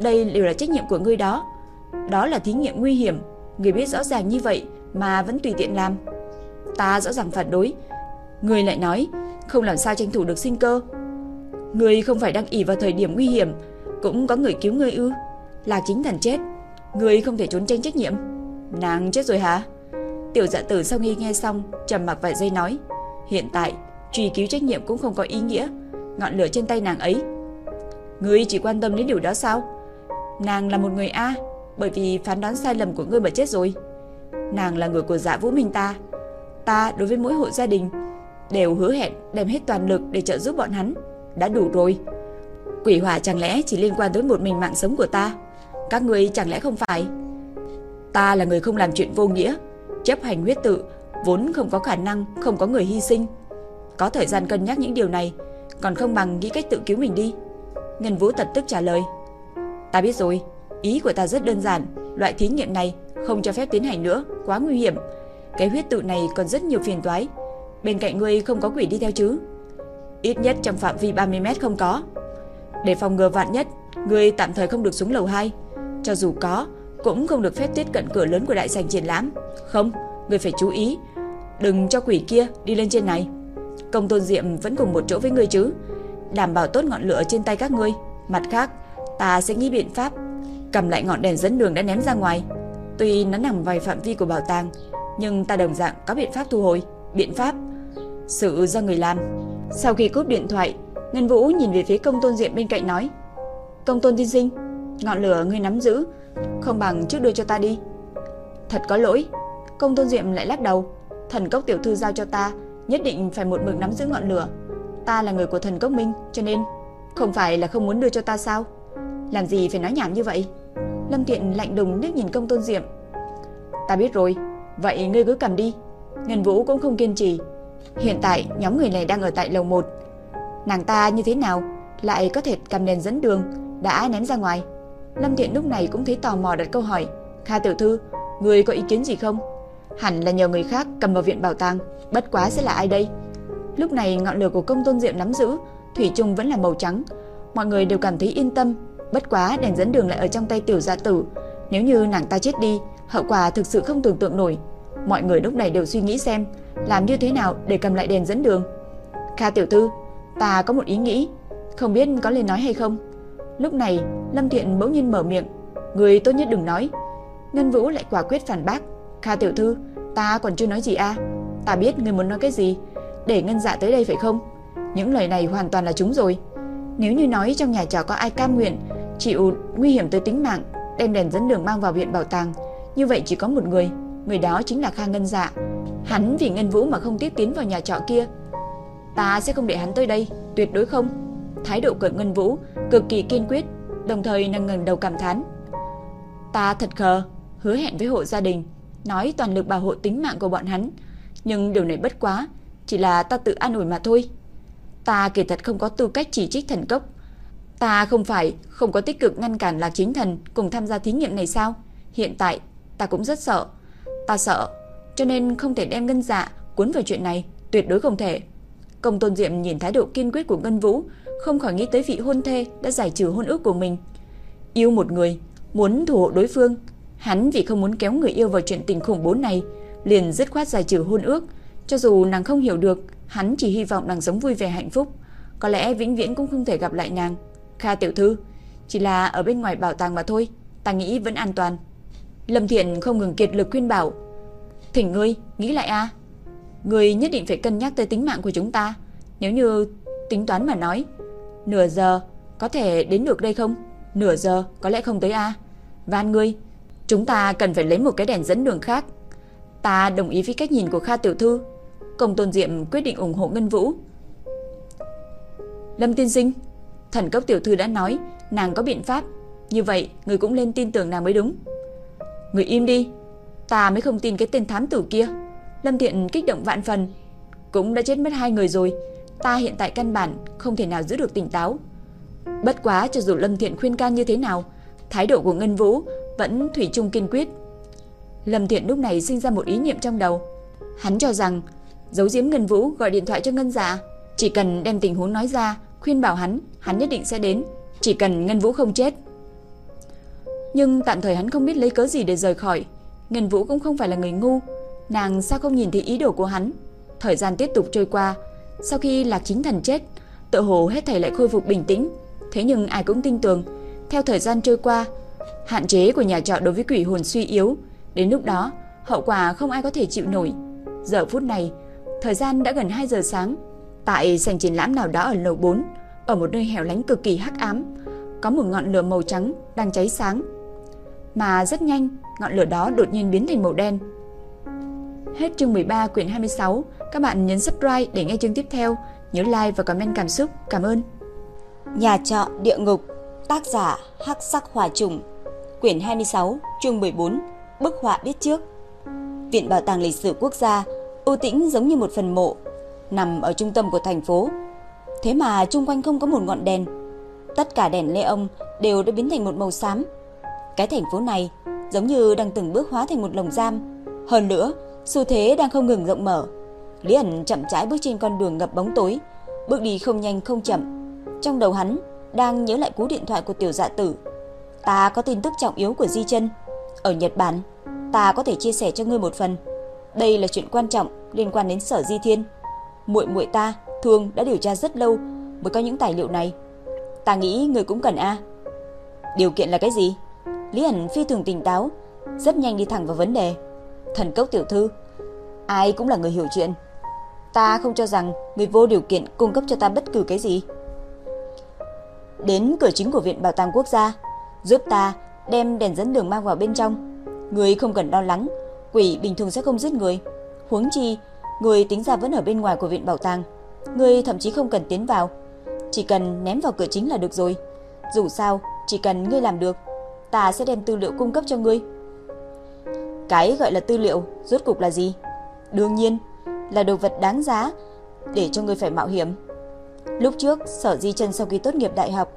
Đây đều là trách nhiệm của ngươi đó. Đó là thí nghiệm nguy hiểm. Người biết rõ ràng như vậy mà vẫn tùy tiện làm. Ta rõ ràng phản đối. Người lại nói không làm sao tranh thủ được sinh cơ. Người không phải đang ỉ vào thời điểm nguy hiểm, cũng có người cứu người ư? Là chính thần chết, người không thể trốn tránh trách nhiệm. Nàng chết rồi hả? Tiểu dạ tử sau khi nghe xong, trầm mặc vài giây nói, hiện tại truy cứu trách nhiệm cũng không có ý nghĩa, ngọn lửa trên tay nàng ấy. Ngươi chỉ quan tâm đến điều đó sao? Nàng là một người A, bởi vì phán đoán sai lầm của ngươi mà chết rồi. Nàng là người của dạ Vũ Minh ta. Ta đối với mỗi hộ gia đình đều hứa hẹn đem hết toàn lực để trợ giúp bọn hắn. Đã đủ rồi. Quỷ hỏa chẳng lẽ chỉ liên quan tới một mình mạng sống của ta? Các ngươi chẳng lẽ không phải? Ta là người không làm chuyện vô nghĩa, chấp hành huyết tự, vốn không có khả năng không có người hy sinh. Có thời gian cân nhắc những điều này, còn không bằng nghĩ cách tự cứu mình đi. Ngân Vũ tật tức trả lời. Ta biết rồi, ý của ta rất đơn giản, loại thí nghiệm này không cho phép tiến hành nữa, quá nguy hiểm. Cái huyết tự này còn rất nhiều phiền toái, Bên cạnh ngươi không có quỷ đi theo chứ? Ít nhất trong phạm vi 30 mét không có. Để phòng ngừa vạn nhất Ngươi tạm thời không được xuống lầu 2 Cho dù có Cũng không được phép tiếp cận cửa lớn của đại sảnh triển lãm. Không, ngươi phải chú ý Đừng cho quỷ kia đi lên trên này. Công tôn diệm vẫn cùng một chỗ với ngươi chứ. Đảm bảo tốt ngọn lửa trên tay các ngươi Mặt khác Ta sẽ nghĩ biện pháp Cầm lại ngọn đèn dẫn đường đã ném ra ngoài Tuy nó nằm ngoài phạm vi của bảo tàng Nhưng ta đồng dạng có biện pháp thu hồi Biện pháp sự do người làm. Sau khi cúp điện thoại, Ngân Vũ nhìn về phía công tôn diệm bên cạnh nói. Công tôn tiên sinh, ngọn lửa ngươi nắm giữ, không bằng trước đưa cho ta đi. Thật có lỗi, công tôn diệm lại lắc đầu. Thần cốc tiểu thư giao cho ta, nhất định phải một mực nắm giữ ngọn lửa. Ta là người của thần cốc minh, cho nên không phải là không muốn đưa cho ta sao? Làm gì phải nói nhảm như vậy? Lâm Tiện lạnh đùng nước nhìn công tôn diệm. Ta biết rồi, vậy ngươi cứ cầm đi. Ngân Vũ cũng không kiên trì, Hiện tại nhóm người này đang ở tại lầu 1 Nàng ta như thế nào Lại có thể cầm đèn dẫn đường Đã ném ra ngoài Lâm Thiện lúc này cũng thấy tò mò đặt câu hỏi Kha tiểu thư, người có ý kiến gì không Hẳn là nhờ người khác cầm vào viện bảo tàng Bất quá sẽ là ai đây Lúc này ngọn lửa của công tôn diệm nắm giữ Thủy chung vẫn là màu trắng Mọi người đều cảm thấy yên tâm Bất quá đèn dẫn đường lại ở trong tay tiểu gia tử Nếu như nàng ta chết đi Hậu quả thực sự không tưởng tượng nổi Mọi người lúc này đều suy nghĩ xem làm như thế nào để cầm lại đèn dẫn đường. Kha tiểu thư, ta có một ý nghĩ, không biết có nên nói hay không. Lúc này, Lâm Thiện bỗng nhiên mở miệng, người tốt nhất đừng nói. Ngân Vũ lại quả quyết phản bác, Kha tiểu thư, ta còn chưa nói gì à? Ta biết người muốn nói cái gì, để Ngân Dạ tới đây phải không? Những lời này hoàn toàn là chúng rồi. Nếu như nói trong nhà trọ có ai cam nguyện chịu nguy hiểm tới tính mạng, đem đèn dẫn đường mang vào viện bảo tàng, như vậy chỉ có một người, người đó chính là Kha Ngân Dạ. Hắn vì Ngân Vũ mà không tiếp tiến vào nhà trọ kia. Ta sẽ không để hắn tới đây, tuyệt đối không. Thái độ của Ngân Vũ cực kỳ kiên quyết, đồng thời nâng ngẩng đầu cảm thán. Ta thật khờ, hứa hẹn với hộ gia đình, nói toàn lực bảo hộ tính mạng của bọn hắn, nhưng điều này bất quá, chỉ là ta tự an ủi mà thôi. Ta kỳ thật không có tư cách chỉ trích thần cốc. Ta không phải không có tích cực ngăn cản Lạc Chính Thần cùng tham gia thí nghiệm này sao? Hiện tại ta cũng rất sợ. Ta sợ cho nên không thể đem Ngân Dạ cuốn vào chuyện này, tuyệt đối không thể. Công Tôn Diệm nhìn thái độ kiên quyết của Ngân Vũ, không khỏi nghĩ tới vị hôn thê đã giải trừ hôn ước của mình. Yêu một người, muốn thủ hộ đối phương, hắn vì không muốn kéo người yêu vào chuyện tình khủng bố này, liền dứt khoát giải trừ hôn ước, cho dù nàng không hiểu được, hắn chỉ hy vọng nàng sống vui vẻ hạnh phúc, có lẽ vĩnh viễn cũng không thể gặp lại nàng. Kha tiểu thư, chỉ là ở bên ngoài bảo tàng mà thôi, ta nghĩ vẫn an toàn. Lâm Thiện không ngừng kiệt lực khuyên bảo, Thỉnh ngươi, nghĩ lại a. Ngươi nhất định phải cân nhắc tới tính mạng của chúng ta. Nếu như tính toán mà nói, nửa giờ có thể đến được đây không? Nửa giờ có lẽ không tới a. Van ngươi, chúng ta cần phải lấy một cái đèn dẫn đường khác. Ta đồng ý với cách nhìn của Kha tiểu thư. Công Tôn Diệm quyết định ủng hộ Ngân Vũ. Lâm tiên sinh, thần cốc tiểu thư đã nói nàng có biện pháp, như vậy người cũng lên tin tưởng nàng mới đúng. Người im đi, Ta mới không tin cái tên thám tử kia. Lâm Thiện kích động vạn phần. Cũng đã chết mất hai người rồi. Ta hiện tại căn bản không thể nào giữ được tỉnh táo. Bất quá cho dù Lâm Thiện khuyên can như thế nào, thái độ của Ngân Vũ vẫn thủy chung kiên quyết. Lâm Thiện lúc này sinh ra một ý niệm trong đầu. Hắn cho rằng giấu giếm Ngân Vũ gọi điện thoại cho Ngân Dạ, chỉ cần đem tình huống nói ra, khuyên bảo hắn, hắn nhất định sẽ đến, chỉ cần Ngân Vũ không chết. Nhưng tạm thời hắn không biết lấy cớ gì để rời khỏi. Ngân Vũ cũng không phải là người ngu, nàng sao không nhìn thấy ý đồ của hắn. Thời gian tiếp tục trôi qua, sau khi Lạc Chính Thần chết, tự hồ hết thảy lại khôi phục bình tĩnh, thế nhưng ai cũng tin tưởng, theo thời gian trôi qua, hạn chế của nhà trọ đối với quỷ hồn suy yếu, đến lúc đó, hậu quả không ai có thể chịu nổi. Giờ phút này, thời gian đã gần 2 giờ sáng, tại sảnh triển lãm nào đó ở lầu 4, ở một nơi hẻo lánh cực kỳ hắc ám, có một ngọn lửa màu trắng đang cháy sáng. Mà rất nhanh, ngọn lửa đó đột nhiên biến thành màu đen. Hết chương 13 quyển 26, các bạn nhấn subscribe để nghe chương tiếp theo, nhớ like và comment cảm xúc. Cảm ơn. Nhà trọ địa ngục, tác giả Hắc Sắc Hỏa Trùng, quyển 26, chương 14, bức họa biết trước. Viện Bảo tàng Lịch sử Quốc gia, U tĩnh giống như một phần mộ, nằm ở trung tâm của thành phố. Thế mà chung quanh không có một ngọn đèn. Tất cả đèn lê ông đều đã biến thành một màu xám. Cái thành phố này giống như đang từng bước hóa thành một lồng giam. Hơn nữa, xu thế đang không ngừng rộng mở. Lý ẩn chậm rãi bước trên con đường ngập bóng tối, bước đi không nhanh không chậm. Trong đầu hắn đang nhớ lại cú điện thoại của tiểu dạ tử. Ta có tin tức trọng yếu của Di Chân ở Nhật Bản, ta có thể chia sẻ cho ngươi một phần. Đây là chuyện quan trọng liên quan đến Sở Di Thiên. Muội muội ta thường đã điều tra rất lâu mới có những tài liệu này. Ta nghĩ người cũng cần a. Điều kiện là cái gì? Lý ẩn phi thường tỉnh táo, rất nhanh đi thẳng vào vấn đề. Thần cốc tiểu thư, ai cũng là người hiểu chuyện. Ta không cho rằng người vô điều kiện cung cấp cho ta bất cứ cái gì. Đến cửa chính của Viện Bảo tàng Quốc gia, giúp ta đem đèn dẫn đường mang vào bên trong. Người không cần lo lắng, quỷ bình thường sẽ không giết người. Huống chi, người tính ra vẫn ở bên ngoài của Viện Bảo tàng. Người thậm chí không cần tiến vào, chỉ cần ném vào cửa chính là được rồi. Dù sao, chỉ cần ngươi làm được, ta sẽ đem tư liệu cung cấp cho ngươi. Cái gọi là tư liệu rốt cục là gì? Đương nhiên là đồ vật đáng giá để cho ngươi phải mạo hiểm. Lúc trước, Sở Di Chân sau khi tốt nghiệp đại học,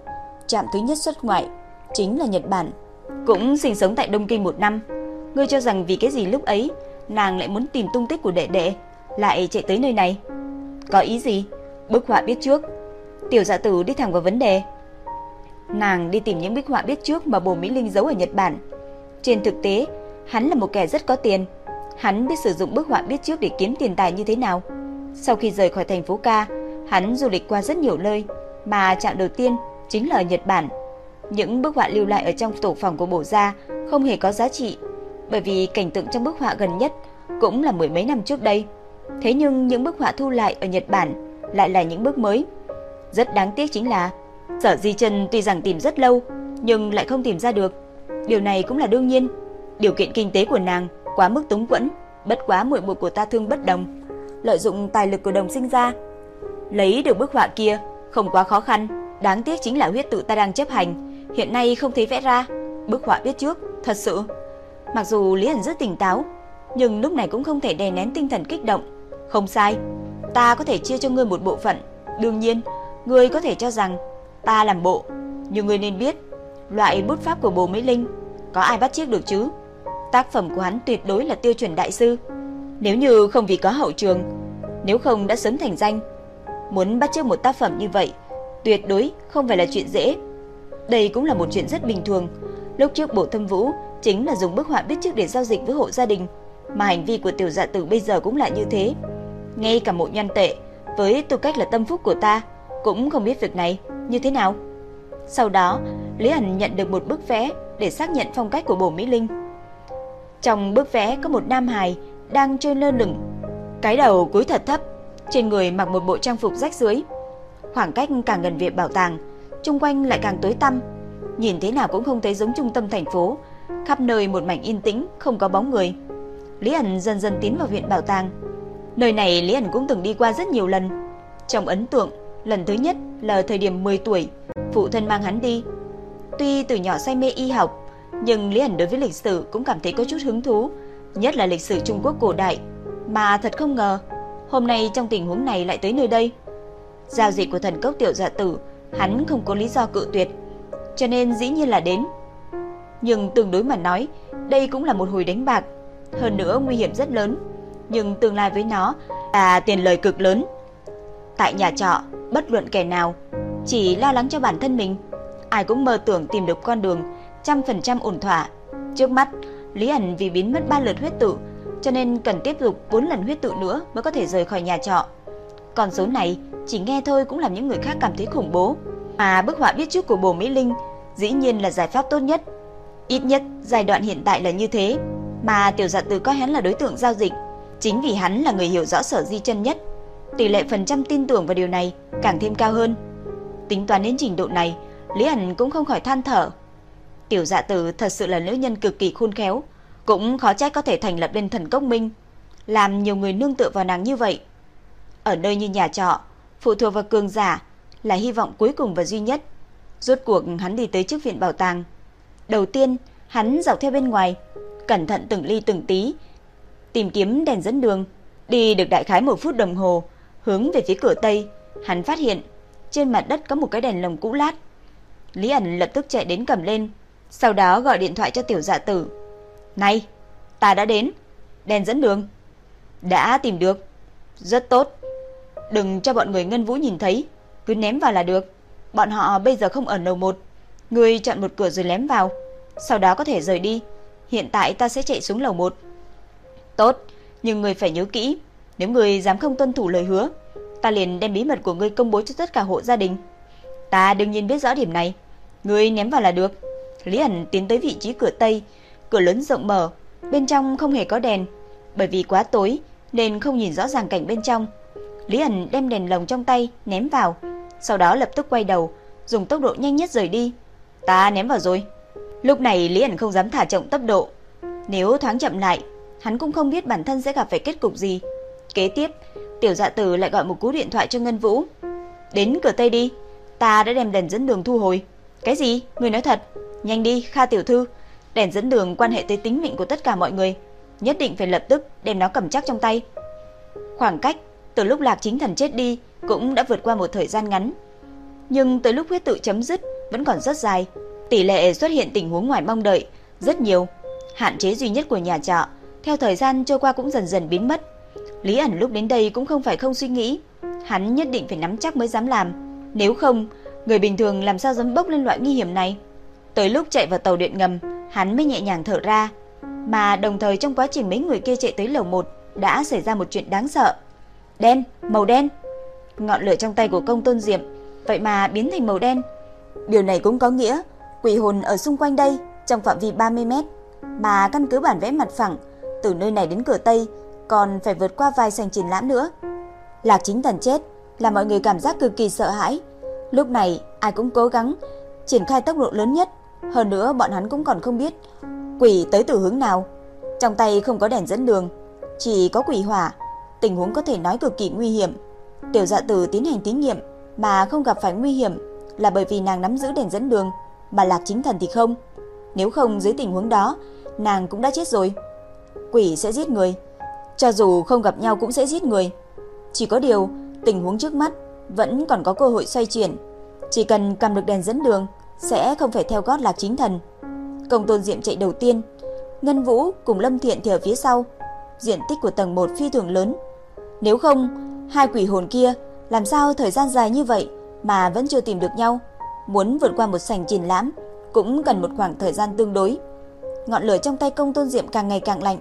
chạm thứ nhất xuất ngoại chính là Nhật Bản, cũng sinh sống tại Đông Kinh một năm. Ngươi cho rằng vì cái gì lúc ấy nàng lại muốn tìm tung tích của đệ đệ, lại chạy tới nơi này? Có ý gì? Bức họa biết trước. Tiểu Dạ Tử đi thẳng vào vấn đề. Nàng đi tìm những bức họa biết trước mà Bồ Mỹ Linh giấu ở Nhật Bản. Trên thực tế, hắn là một kẻ rất có tiền. Hắn biết sử dụng bức họa biết trước để kiếm tiền tài như thế nào. Sau khi rời khỏi thành phố Ca, hắn du lịch qua rất nhiều nơi, mà chạm đầu tiên chính là ở Nhật Bản. Những bức họa lưu lại ở trong tổ phòng của bổ gia không hề có giá trị, bởi vì cảnh tượng trong bức họa gần nhất cũng là mười mấy năm trước đây. Thế nhưng những bức họa thu lại ở Nhật Bản lại là những bức mới. Rất đáng tiếc chính là Sở Di trần tuy rằng tìm rất lâu, nhưng lại không tìm ra được. Điều này cũng là đương nhiên. Điều kiện kinh tế của nàng quá mức túng quẫn, bất quá muội muội của ta thương bất đồng, lợi dụng tài lực của đồng sinh ra, lấy được bức họa kia không quá khó khăn, đáng tiếc chính là huyết tự ta đang chấp hành, hiện nay không thấy vẽ ra. Bức họa biết trước, thật sự. Mặc dù Lý Ẩn rất tỉnh táo, nhưng lúc này cũng không thể đè nén tinh thần kích động. Không sai, ta có thể chia cho ngươi một bộ phận. Đương nhiên, ngươi có thể cho rằng ta làm bộ, nhưng ngươi nên biết, loại bút pháp của Bồ Mỹ Linh có ai bắt chiếc được chứ? Tác phẩm của hắn tuyệt đối là tiêu chuẩn đại sư. Nếu như không vì có hậu trường, nếu không đã sớm thành danh, muốn bắt chước một tác phẩm như vậy, tuyệt đối không phải là chuyện dễ. Đây cũng là một chuyện rất bình thường. Lúc trước Bộ Thâm Vũ chính là dùng bức họa biết trước để giao dịch với hộ gia đình, mà hành vi của tiểu dạ tử bây giờ cũng lại như thế. Ngay cả mộ nhân tệ, với tư cách là tâm phúc của ta, cũng không biết việc này như thế nào. Sau đó, Lý Ảnh nhận được một bức vẽ để xác nhận phong cách của bộ Mỹ Linh. Trong bức vẽ có một nam hài đang trôi lơ lửng, cái đầu cúi thật thấp, trên người mặc một bộ trang phục rách rưới. Khoảng cách càng gần viện bảo tàng, chung quanh lại càng tối tăm, nhìn thế nào cũng không thấy giống trung tâm thành phố, khắp nơi một mảnh yên tĩnh, không có bóng người. Lý ẩn dần dần tiến vào viện bảo tàng. Nơi này Lý ẩn cũng từng đi qua rất nhiều lần. Trong ấn tượng, lần thứ nhất là thời điểm 10 tuổi, phụ thân mang hắn đi. Tuy từ nhỏ say mê y học, nhưng Lý ẩn đối với lịch sử cũng cảm thấy có chút hứng thú, nhất là lịch sử Trung Quốc cổ đại, mà thật không ngờ, hôm nay trong tình huống này lại tới nơi đây. Giao dịch của thần cốc tiểu dạ tử hắn không có lý do cự tuyệt, cho nên dĩ nhiên là đến. Nhưng tương đối mà nói, đây cũng là một hồi đánh bạc, hơn nữa nguy hiểm rất lớn, nhưng tương lai với nó là tiền lời cực lớn. Tại nhà trọ, bất luận kẻ nào chỉ lo lắng cho bản thân mình, ai cũng mơ tưởng tìm được con đường trăm phần trăm ổn thỏa. Trước mắt, Lý ẩn vì biến mất ba lượt huyết tự, cho nên cần tiếp tục 4 lần huyết tự nữa mới có thể rời khỏi nhà trọ. Còn số này chỉ nghe thôi cũng làm những người khác cảm thấy khủng bố. Mà bức họa biết trước của bồ Mỹ Linh dĩ nhiên là giải pháp tốt nhất. Ít nhất giai đoạn hiện tại là như thế, mà tiểu dạ từ coi hắn là đối tượng giao dịch, chính vì hắn là người hiểu rõ sở di chân nhất. Tỷ lệ phần trăm tin tưởng vào điều này càng thêm cao hơn. Tính toán đến trình độ này, Lý Ảnh cũng không khỏi than thở. Tiểu dạ tử thật sự là nữ nhân cực kỳ khôn khéo, cũng khó trách có thể thành lập lên thần cốc minh, làm nhiều người nương tựa vào nàng như vậy. Ở nơi như nhà trọ, phụ thuộc vào cường giả là hy vọng cuối cùng và duy nhất. Rốt cuộc hắn đi tới trước viện bảo tàng. Đầu tiên, hắn dọc theo bên ngoài, cẩn thận từng ly từng tí, tìm kiếm đèn dẫn đường. Đi được đại khái một phút đồng hồ, hướng về phía cửa tây, hắn phát hiện trên mặt đất có một cái đèn lồng cũ lát. Lý ẩn lập tức chạy đến cầm lên, sau đó gọi điện thoại cho tiểu dạ tử. Này, ta đã đến, đèn dẫn đường. Đã tìm được, rất tốt. Đừng cho bọn người ngân vũ nhìn thấy, cứ ném vào là được. Bọn họ bây giờ không ở lầu một, người chọn một cửa rồi lém vào, sau đó có thể rời đi. Hiện tại ta sẽ chạy xuống lầu một. Tốt, nhưng người phải nhớ kỹ, nếu người dám không tuân thủ lời hứa, ta liền đem bí mật của ngươi công bố cho tất cả hộ gia đình. Ta đương nhiên biết rõ điểm này, ngươi ném vào là được. Lý ẩn tiến tới vị trí cửa tây, cửa lớn rộng mở, bên trong không hề có đèn, bởi vì quá tối nên không nhìn rõ ràng cảnh bên trong. Lý Ảnh đem đèn lồng trong tay ném vào, sau đó lập tức quay đầu, dùng tốc độ nhanh nhất rời đi. Ta ném vào rồi. Lúc này Lý Ảnh không dám thả chậm tốc độ. Nếu thoáng chậm lại, hắn cũng không biết bản thân sẽ gặp phải kết cục gì. Kế tiếp, Tiểu Dạ Tử lại gọi một cú điện thoại cho Ngân Vũ. "Đến cửa Tây đi, ta đã đem đèn dẫn đường thu hồi." "Cái gì? Người nói thật? Nhanh đi, Kha tiểu thư, đèn dẫn đường quan hệ tới tính mệnh của tất cả mọi người, nhất định phải lập tức đem nó cầm chắc trong tay." Khoảng cách từ lúc Lạc Chính Thần chết đi cũng đã vượt qua một thời gian ngắn, nhưng tới lúc huyết tự chấm dứt vẫn còn rất dài. Tỷ lệ xuất hiện tình huống ngoài mong đợi rất nhiều. Hạn chế duy nhất của nhà trọ theo thời gian trôi qua cũng dần dần biến mất. Lý ẩn lúc đến đây cũng không phải không suy nghĩ, hắn nhất định phải nắm chắc mới dám làm, nếu không, người bình thường làm sao dám bốc lên loại nguy hiểm này. Tới lúc chạy vào tàu điện ngầm, hắn mới nhẹ nhàng thở ra, mà đồng thời trong quá trình mấy người kia chạy tới lầu 1 đã xảy ra một chuyện đáng sợ. Đen, màu đen. Ngọn lửa trong tay của công tôn diệm vậy mà biến thành màu đen. Điều này cũng có nghĩa quỷ hồn ở xung quanh đây trong phạm vi 30 mét, mà căn cứ bản vẽ mặt phẳng từ nơi này đến cửa Tây còn phải vượt qua vài sảnh triển lãm nữa. Lạc Chính Thần chết là mọi người cảm giác cực kỳ sợ hãi. Lúc này ai cũng cố gắng triển khai tốc độ lớn nhất, hơn nữa bọn hắn cũng còn không biết quỷ tới từ hướng nào. Trong tay không có đèn dẫn đường, chỉ có quỷ hỏa, tình huống có thể nói cực kỳ nguy hiểm. Tiểu Dạ Tử tiến hành thí nghiệm mà không gặp phải nguy hiểm là bởi vì nàng nắm giữ đèn dẫn đường, mà Lạc Chính Thần thì không. Nếu không dưới tình huống đó, nàng cũng đã chết rồi. Quỷ sẽ giết người, cho dù không gặp nhau cũng sẽ giết người. Chỉ có điều, tình huống trước mắt vẫn còn có cơ hội xoay chuyển. Chỉ cần cầm được đèn dẫn đường, sẽ không phải theo gót Lạc Chính Thần. Công Tôn Diệm chạy đầu tiên, Ngân Vũ cùng Lâm Thiện thì ở phía sau. Diện tích của tầng 1 phi thường lớn. Nếu không, hai quỷ hồn kia làm sao thời gian dài như vậy mà vẫn chưa tìm được nhau? Muốn vượt qua một sảnh triển lãm cũng cần một khoảng thời gian tương đối. Ngọn lửa trong tay Công Tôn Diệm càng ngày càng lạnh.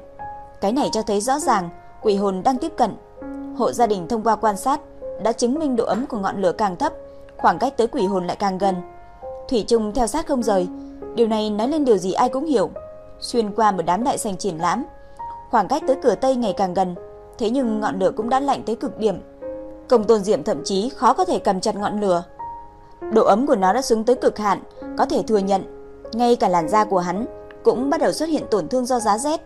Cái này cho thấy rõ ràng quỷ hồn đang tiếp cận. Hộ gia đình thông qua quan sát đã chứng minh độ ấm của ngọn lửa càng thấp, khoảng cách tới quỷ hồn lại càng gần. Thủy chung theo sát không rời, điều này nói lên điều gì ai cũng hiểu. Xuyên qua một đám đại sảnh triển lãm, khoảng cách tới cửa tây ngày càng gần, thế nhưng ngọn lửa cũng đã lạnh tới cực điểm. Công Tôn Diệm thậm chí khó có thể cầm chặt ngọn lửa. Độ ấm của nó đã xuống tới cực hạn, có thể thừa nhận, ngay cả làn da của hắn cũng bắt đầu xuất hiện tổn thương do giá rét.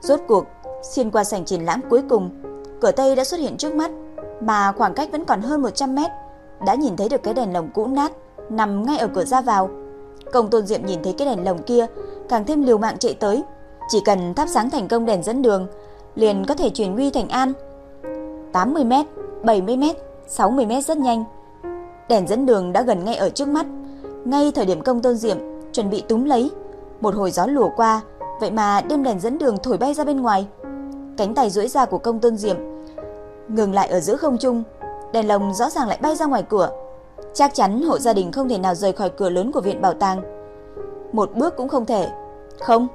Rốt cuộc, xuyên qua sảnh triển lãm cuối cùng, cửa Tây đã xuất hiện trước mắt, mà khoảng cách vẫn còn hơn 100 mét, đã nhìn thấy được cái đèn lồng cũ nát nằm ngay ở cửa ra vào. Công Tôn Diệm nhìn thấy cái đèn lồng kia, càng thêm liều mạng chạy tới, chỉ cần thắp sáng thành công đèn dẫn đường, liền có thể chuyển nguy thành an. 80 mét, 70 mét, 60 mét rất nhanh. Đèn dẫn đường đã gần ngay ở trước mắt, ngay thời điểm công tôn diệm chuẩn bị túm lấy, một hồi gió lùa qua, vậy mà đêm đèn dẫn đường thổi bay ra bên ngoài. Cánh tay duỗi ra của công tôn diệm ngừng lại ở giữa không trung, đèn lồng rõ ràng lại bay ra ngoài cửa. Chắc chắn hộ gia đình không thể nào rời khỏi cửa lớn của viện bảo tàng. Một bước cũng không thể. Không.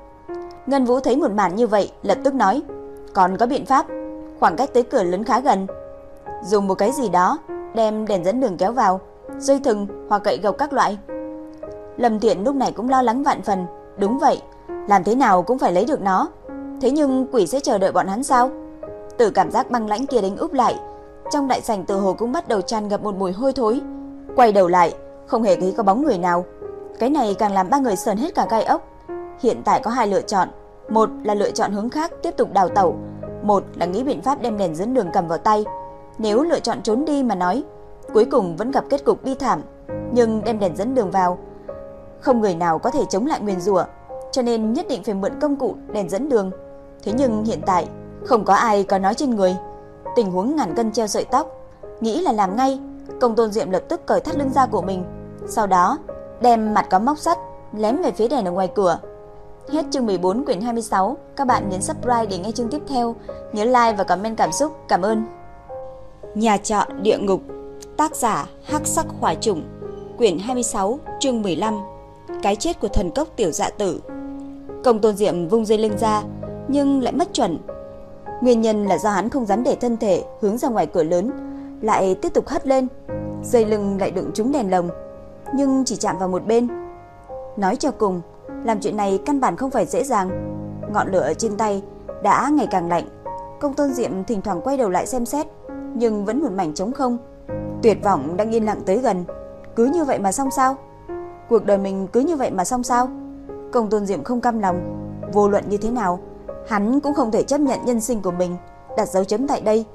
Ngân Vũ thấy một màn như vậy, lập tức nói, còn có biện pháp, khoảng cách tới cửa lớn khá gần. Dùng một cái gì đó, đem đèn dẫn đường kéo vào, dây thừng hoặc cậy gộc các loại. Lâm Tiện lúc này cũng lo lắng vạn phần, đúng vậy, làm thế nào cũng phải lấy được nó. Thế nhưng quỷ sẽ chờ đợi bọn hắn sao? Từ cảm giác băng lãnh kia đánh úp lại, trong đại sảnh từ hồ cũng bắt đầu tràn ngập một mùi hôi thối. Quay đầu lại, không hề thấy có bóng người nào. Cái này càng làm ba người sờn hết cả gai ốc. Hiện tại có hai lựa chọn, một là lựa chọn hướng khác tiếp tục đào tẩu, một là nghĩ biện pháp đem đèn dẫn đường cầm vào tay. Nếu lựa chọn trốn đi mà nói, cuối cùng vẫn gặp kết cục bi thảm, nhưng đem đèn dẫn đường vào, không người nào có thể chống lại nguyên rủa, cho nên nhất định phải mượn công cụ đèn dẫn đường. Thế nhưng hiện tại không có ai có nói trên người. Tình huống ngàn cân treo sợi tóc, nghĩ là làm ngay, Công Tôn Diệm lập tức cởi thắt lưng ra của mình, sau đó đem mặt có móc sắt lém về phía đèn ở ngoài cửa. Hết chương 14 quyển 26, các bạn nhấn subscribe để nghe chương tiếp theo, nhớ like và comment cảm xúc, cảm ơn. Nhà trọ địa ngục, tác giả Hắc Sắc Hỏa Trùng, quyển 26, chương 15. Cái chết của thần cốc tiểu dạ tử. Công Tôn Diệm vung dây lưng ra, nhưng lại mất chuẩn, Nguyên nhân là do hắn không dám để thân thể hướng ra ngoài cửa lớn, lại tiếp tục hất lên. Dây lưng lại đựng trúng đèn lồng, nhưng chỉ chạm vào một bên. Nói cho cùng, làm chuyện này căn bản không phải dễ dàng. Ngọn lửa trên tay đã ngày càng lạnh. Công Tôn Diệm thỉnh thoảng quay đầu lại xem xét, nhưng vẫn một mảnh trống không. Tuyệt vọng đang yên lặng tới gần. Cứ như vậy mà xong sao? Cuộc đời mình cứ như vậy mà xong sao? Công Tôn Diệm không cam lòng, vô luận như thế nào, Hắn cũng không thể chấp nhận nhân sinh của mình đặt dấu chấm tại đây,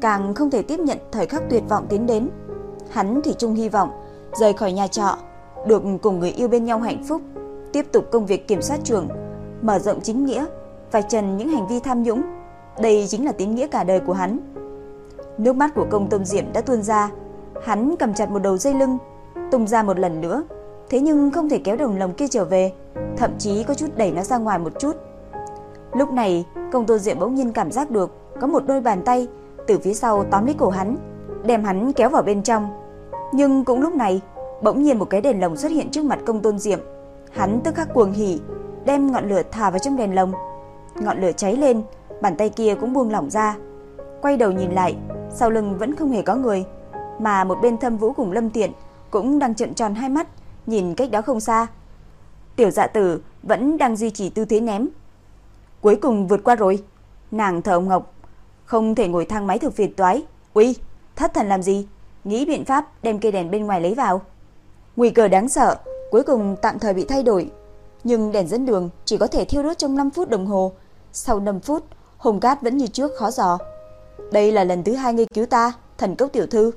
càng không thể tiếp nhận thời khắc tuyệt vọng tiến đến. Hắn thì chung hy vọng rời khỏi nhà trọ, được cùng người yêu bên nhau hạnh phúc, tiếp tục công việc kiểm soát trường, mở rộng chính nghĩa, vạch trần những hành vi tham nhũng. Đây chính là tín nghĩa cả đời của hắn. Nước mắt của công tôn diệm đã tuôn ra, hắn cầm chặt một đầu dây lưng, tung ra một lần nữa, thế nhưng không thể kéo đồng lồng kia trở về, thậm chí có chút đẩy nó ra ngoài một chút. Lúc này, công tôn diệm bỗng nhiên cảm giác được có một đôi bàn tay từ phía sau tóm lấy cổ hắn, đem hắn kéo vào bên trong. Nhưng cũng lúc này, bỗng nhiên một cái đèn lồng xuất hiện trước mặt công tôn diệm. Hắn tức khắc cuồng hỉ, đem ngọn lửa thả vào trong đèn lồng. Ngọn lửa cháy lên, bàn tay kia cũng buông lỏng ra. Quay đầu nhìn lại, sau lưng vẫn không hề có người, mà một bên Thâm Vũ cùng Lâm Tiện cũng đang trợn tròn hai mắt, nhìn cách đó không xa. Tiểu Dạ Tử vẫn đang duy trì tư thế ném, Cuối cùng vượt qua rồi. Nàng thở ông ngọc, không thể ngồi thang máy thực phiền toái. Uy, thất thần làm gì? Nghĩ biện pháp đem cây đèn bên ngoài lấy vào. Nguy cơ đáng sợ, cuối cùng tạm thời bị thay đổi. Nhưng đèn dẫn đường chỉ có thể thiêu đốt trong 5 phút đồng hồ. Sau 5 phút, Hồng Cát vẫn như trước khó dò. Đây là lần thứ hai ngươi cứu ta, thần cốc tiểu thư.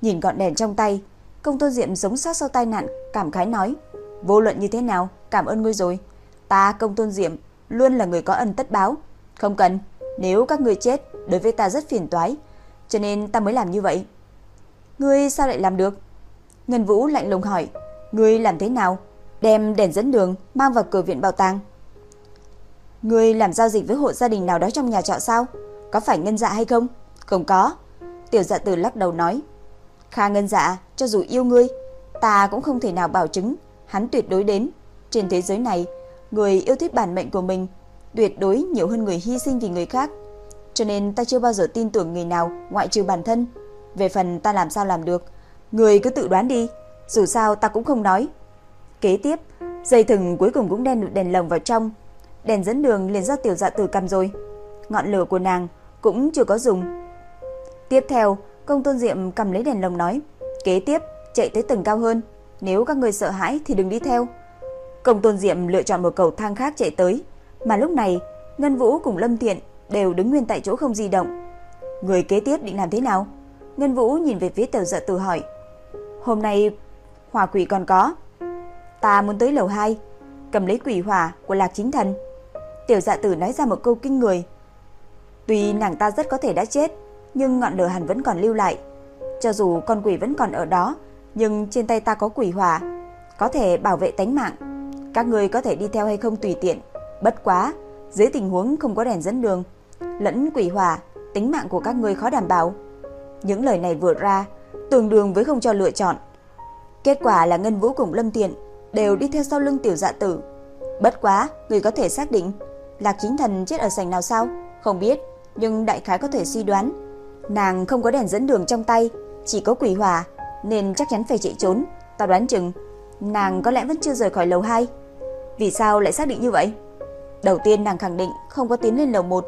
Nhìn gọn đèn trong tay, công tôn diệm giống sát sau tai nạn, cảm khái nói. Vô luận như thế nào, cảm ơn ngươi rồi. Ta công tôn diệm luôn là người có ân tất báo. Không cần, nếu các ngươi chết, đối với ta rất phiền toái, cho nên ta mới làm như vậy. Ngươi sao lại làm được? Ngân Vũ lạnh lùng hỏi, ngươi làm thế nào? Đem đèn dẫn đường mang vào cửa viện bảo tàng. Ngươi làm giao dịch với hộ gia đình nào đó trong nhà trọ sao? Có phải ngân dạ hay không? Không có. Tiểu dạ tử lắc đầu nói. Kha ngân dạ, cho dù yêu ngươi, ta cũng không thể nào bảo chứng hắn tuyệt đối đến. Trên thế giới này, người yêu thích bản mệnh của mình tuyệt đối nhiều hơn người hy sinh vì người khác. Cho nên ta chưa bao giờ tin tưởng người nào ngoại trừ bản thân. Về phần ta làm sao làm được, người cứ tự đoán đi, dù sao ta cũng không nói. Kế tiếp, dây thừng cuối cùng cũng đen được đèn lồng vào trong, đèn dẫn đường liền do tiểu dạ tử cầm rồi. Ngọn lửa của nàng cũng chưa có dùng. Tiếp theo, công tôn diệm cầm lấy đèn lồng nói, kế tiếp chạy tới tầng cao hơn, nếu các người sợ hãi thì đừng đi theo. Công Tôn Diệm lựa chọn một cầu thang khác chạy tới, mà lúc này, Ngân Vũ cùng Lâm thiện đều đứng nguyên tại chỗ không di động. Người kế tiếp định làm thế nào? Ngân Vũ nhìn về phía tiểu Dạ Tử hỏi. Hôm nay hỏa quỷ còn có. Ta muốn tới lầu 2, cầm lấy quỷ hỏa của Lạc Chính Thần. Tiểu Dạ Tử nói ra một câu kinh người. Tuy nàng ta rất có thể đã chết, nhưng ngọn lửa hẳn vẫn còn lưu lại. Cho dù con quỷ vẫn còn ở đó, nhưng trên tay ta có quỷ hỏa, có thể bảo vệ tánh mạng. Các người có thể đi theo hay không tùy tiện, bất quá, dưới tình huống không có đèn dẫn đường, lẫn quỷ hỏa, tính mạng của các người khó đảm bảo. Những lời này vừa ra, tương đương với không cho lựa chọn. Kết quả là Ngân Vũ cùng Lâm Tiện đều đi theo sau lưng tiểu dạ tử. Bất quá, người có thể xác định Lạc Chính Thần chết ở sảnh nào sao? Không biết, nhưng đại khái có thể suy đoán. Nàng không có đèn dẫn đường trong tay, chỉ có quỷ hỏa, nên chắc chắn phải chạy trốn. Ta đoán chừng nàng có lẽ vẫn chưa rời khỏi lầu 2. Vì sao lại xác định như vậy? Đầu tiên nàng khẳng định không có tiến lên lầu 1,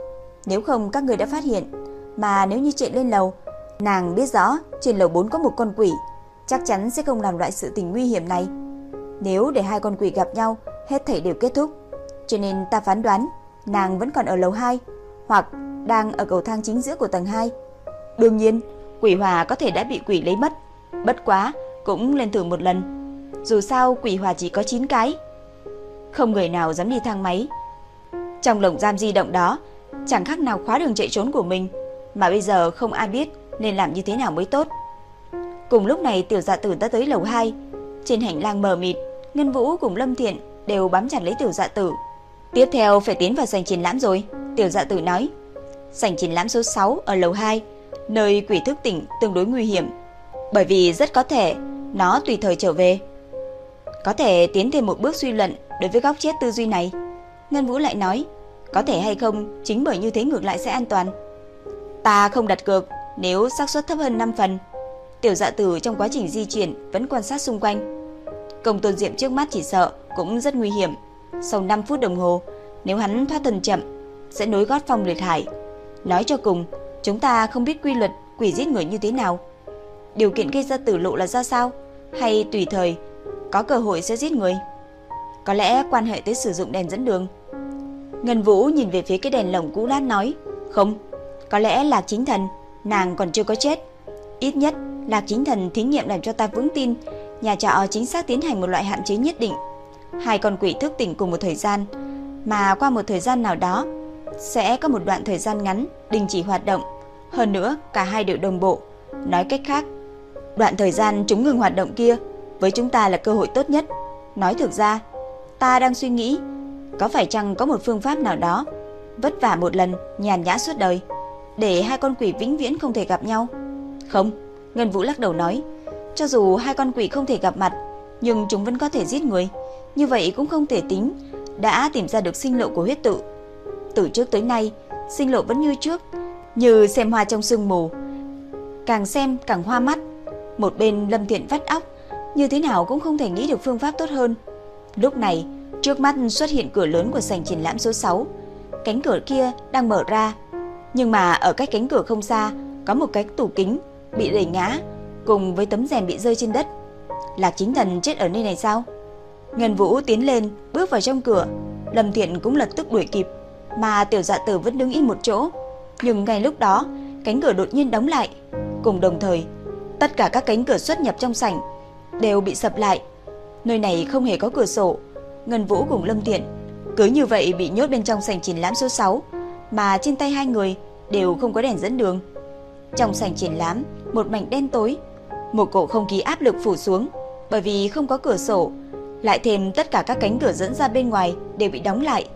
nếu không các người đã phát hiện, mà nếu như chạy lên lầu, nàng biết rõ trên lầu 4 có một con quỷ, chắc chắn sẽ không làm loại sự tình nguy hiểm này. Nếu để hai con quỷ gặp nhau, hết thảy đều kết thúc. Cho nên ta phán đoán nàng vẫn còn ở lầu 2 hoặc đang ở cầu thang chính giữa của tầng 2. Đương nhiên, quỷ hòa có thể đã bị quỷ lấy mất, bất quá cũng lên thử một lần. Dù sao quỷ hòa chỉ có 9 cái. Không người nào dám đi thang máy. Trong lồng giam di động đó, chẳng khác nào khóa đường chạy trốn của mình, mà bây giờ không ai biết nên làm như thế nào mới tốt. Cùng lúc này tiểu dạ tử đã tới lầu 2, trên hành lang mờ mịt, Ngân Vũ cùng Lâm Thiện đều bám chặt lấy tiểu dạ tử. Tiếp theo phải tiến vào sảnh triển lãm rồi, tiểu dạ tử nói. Sảnh triển lãm số 6 ở lầu 2, nơi quỷ thức tỉnh tương đối nguy hiểm, bởi vì rất có thể nó tùy thời trở về. Có thể tiến thêm một bước suy luận đối với góc chết tư duy này. Ngân Vũ lại nói, có thể hay không chính bởi như thế ngược lại sẽ an toàn. Ta không đặt cược, nếu xác suất thấp hơn 5 phần. Tiểu Dạ Tử trong quá trình di chuyển vẫn quan sát xung quanh. Công Tôn Diệm trước mắt chỉ sợ cũng rất nguy hiểm. Sau 5 phút đồng hồ, nếu hắn thoát thần chậm, sẽ nối gót phong liệt hải. Nói cho cùng, chúng ta không biết quy luật quỷ giết người như thế nào. Điều kiện gây ra tử lộ là ra sao? Hay tùy thời, có cơ hội sẽ giết người? Có lẽ quan hệ tới sử dụng đèn dẫn đường. Ngân Vũ nhìn về phía cái đèn lồng cũ nát nói, không, có lẽ là chính thần, nàng còn chưa có chết. Ít nhất, Lạc Chính Thần thí nghiệm làm cho ta vững tin nhà trọ chính xác tiến hành một loại hạn chế nhất định. Hai con quỷ thức tỉnh cùng một thời gian, mà qua một thời gian nào đó sẽ có một đoạn thời gian ngắn đình chỉ hoạt động. Hơn nữa, cả hai đều đồng bộ. Nói cách khác, đoạn thời gian chúng ngừng hoạt động kia với chúng ta là cơ hội tốt nhất. Nói thực ra, ta đang suy nghĩ có phải chăng có một phương pháp nào đó vất vả một lần, nhàn nhã suốt đời để hai con quỷ vĩnh viễn không thể gặp nhau? Không, Ngân Vũ lắc đầu nói, cho dù hai con quỷ không thể gặp mặt, nhưng chúng vẫn có thể giết người, như vậy cũng không thể tính đã tìm ra được sinh lộ của huyết tự. Từ trước tới nay, sinh lộ vẫn như trước, như xem hoa trong sương mù. Càng xem càng hoa mắt. Một bên Lâm Thiện vắt óc, như thế nào cũng không thể nghĩ được phương pháp tốt hơn. Lúc này, trước mắt xuất hiện cửa lớn của sảnh triển lãm số 6. Cánh cửa kia đang mở ra, nhưng mà ở cách cánh cửa không xa có một cái tủ kính bị đẩy ngã cùng với tấm rèm bị rơi trên đất. Lạc Chính Thần chết ở nơi này sao? Ngân Vũ tiến lên, bước vào trong cửa, Lâm Thiện cũng lập tức đuổi kịp, mà Tiểu Dạ Tử vẫn đứng im một chỗ. Nhưng ngay lúc đó, cánh cửa đột nhiên đóng lại, cùng đồng thời, tất cả các cánh cửa xuất nhập trong sảnh đều bị sập lại. Nơi này không hề có cửa sổ. Ngân Vũ cùng Lâm Thiện cứ như vậy bị nhốt bên trong sảnh triển lãm số 6, mà trên tay hai người đều không có đèn dẫn đường. Trong sảnh triển lãm, một mảnh đen tối, một cổ không khí áp lực phủ xuống, bởi vì không có cửa sổ, lại thêm tất cả các cánh cửa dẫn ra bên ngoài đều bị đóng lại,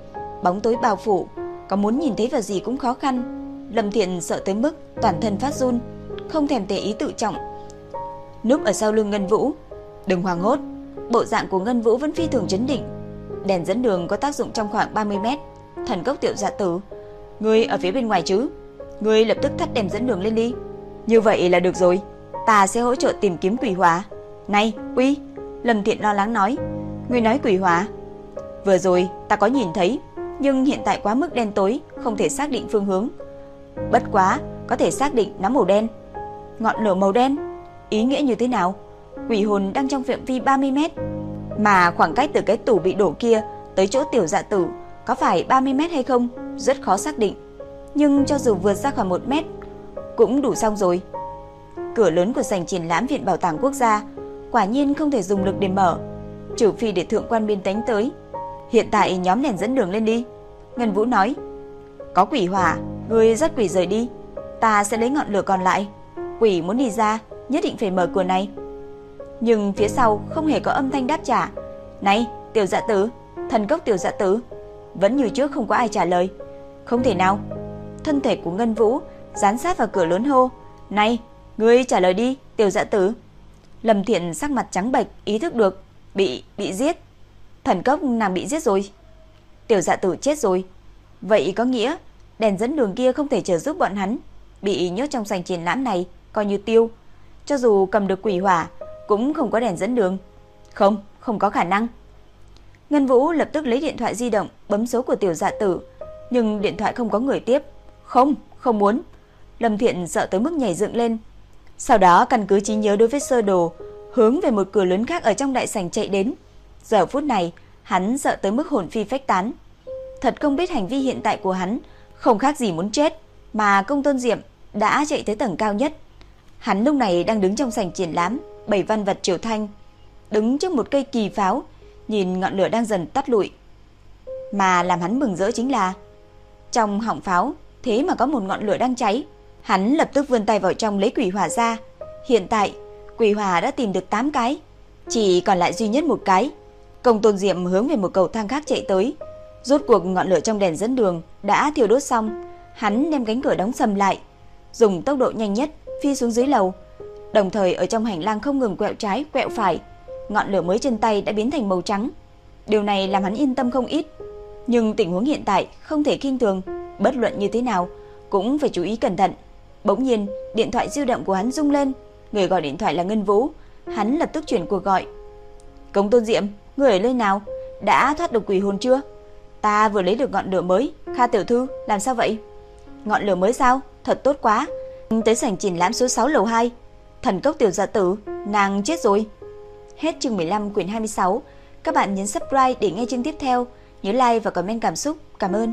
bóng tối bao phủ, có muốn nhìn thấy vật gì cũng khó khăn. Lâm Thiện sợ tới mức toàn thân phát run, không thèm để ý tự trọng. Núp ở sau lưng Ngân Vũ, đừng hoảng hốt, bộ dạng của Ngân Vũ vẫn phi thường chấn định. Đèn dẫn đường có tác dụng trong khoảng 30 mét, thần cốc tiểu dạ tử, ngươi ở phía bên ngoài chứ? Ngươi lập tức thắt đèn dẫn đường lên đi. Như vậy là được rồi, ta sẽ hỗ trợ tìm kiếm quỷ hóa. Này, Uy, Lâm Thiện lo lắng nói, ngươi nói quỷ hóa. Vừa rồi ta có nhìn thấy, nhưng hiện tại quá mức đen tối, không thể xác định phương hướng. Bất quá, có thể xác định nó màu đen. Ngọn lửa màu đen, ý nghĩa như thế nào? Quỷ hồn đang trong phạm vi 30 mét, mà khoảng cách từ cái tủ bị đổ kia tới chỗ tiểu dạ tử có phải 30 mét hay không, rất khó xác định. Nhưng cho dù vượt ra khỏi 1 mét, cũng đủ xong rồi. Cửa lớn của sảnh triển lãm Viện Bảo tàng Quốc gia quả nhiên không thể dùng lực để mở, trừ phi để thượng quan biên tánh tới. Hiện tại nhóm đèn dẫn đường lên đi. Ngân Vũ nói, có quỷ hỏa, ngươi dắt quỷ rời đi, ta sẽ lấy ngọn lửa còn lại. Quỷ muốn đi ra, nhất định phải mở cửa này. Nhưng phía sau không hề có âm thanh đáp trả. Này, tiểu dạ tử, thần cốc tiểu dạ tử. Vẫn như trước không có ai trả lời. Không thể nào. Thân thể của Ngân Vũ dán sát vào cửa lớn hô. Này, ngươi trả lời đi, tiểu dạ tử. Lâm Thiện sắc mặt trắng bệch, ý thức được. Bị, bị giết. Thần cốc nàng bị giết rồi. Tiểu dạ tử chết rồi. Vậy có nghĩa đèn dẫn đường kia không thể trợ giúp bọn hắn, bị nhốt trong sảnh triển lãm này coi như tiêu. Cho dù cầm được quỷ hỏa cũng không có đèn dẫn đường. Không, không có khả năng. Ngân Vũ lập tức lấy điện thoại di động bấm số của tiểu dạ tử, nhưng điện thoại không có người tiếp. Không, không muốn. Lâm Thiện sợ tới mức nhảy dựng lên. Sau đó căn cứ trí nhớ đối với sơ đồ, hướng về một cửa lớn khác ở trong đại sảnh chạy đến. Giờ phút này, hắn sợ tới mức hồn phi phách tán. Thật không biết hành vi hiện tại của hắn không khác gì muốn chết, mà công tôn diệm đã chạy tới tầng cao nhất. Hắn lúc này đang đứng trong sảnh triển lãm, bảy văn vật triều thanh, đứng trước một cây kỳ pháo, nhìn ngọn lửa đang dần tắt lụi. Mà làm hắn mừng rỡ chính là trong họng pháo thế mà có một ngọn lửa đang cháy. Hắn lập tức vươn tay vào trong lấy quỷ hỏa ra. Hiện tại, quỷ hỏa đã tìm được 8 cái, chỉ còn lại duy nhất một cái. Công Tôn Diệm hướng về một cầu thang khác chạy tới, Rốt cuộc ngọn lửa trong đèn dẫn đường đã thiêu đốt xong, hắn đem cánh cửa đóng sầm lại, dùng tốc độ nhanh nhất phi xuống dưới lầu, đồng thời ở trong hành lang không ngừng quẹo trái, quẹo phải. Ngọn lửa mới trên tay đã biến thành màu trắng. Điều này làm hắn yên tâm không ít, nhưng tình huống hiện tại không thể khinh thường, bất luận như thế nào cũng phải chú ý cẩn thận. Bỗng nhiên, điện thoại di động của hắn rung lên, người gọi điện thoại là Ngân Vũ, hắn lập tức chuyển cuộc gọi. "Công Tôn Diệm, người ở nơi nào? Đã thoát được quỷ hồn chưa?" Ta vừa lấy được ngọn lửa mới, Kha tiểu thư, làm sao vậy? Ngọn lửa mới sao? Thật tốt quá. Tới sảnh triển lãm số 6 lầu 2. Thần cốc tiểu gia tử, nàng chết rồi. Hết chương 15 quyển 26. Các bạn nhấn subscribe để nghe chương tiếp theo. Nhớ like và comment cảm xúc. Cảm ơn.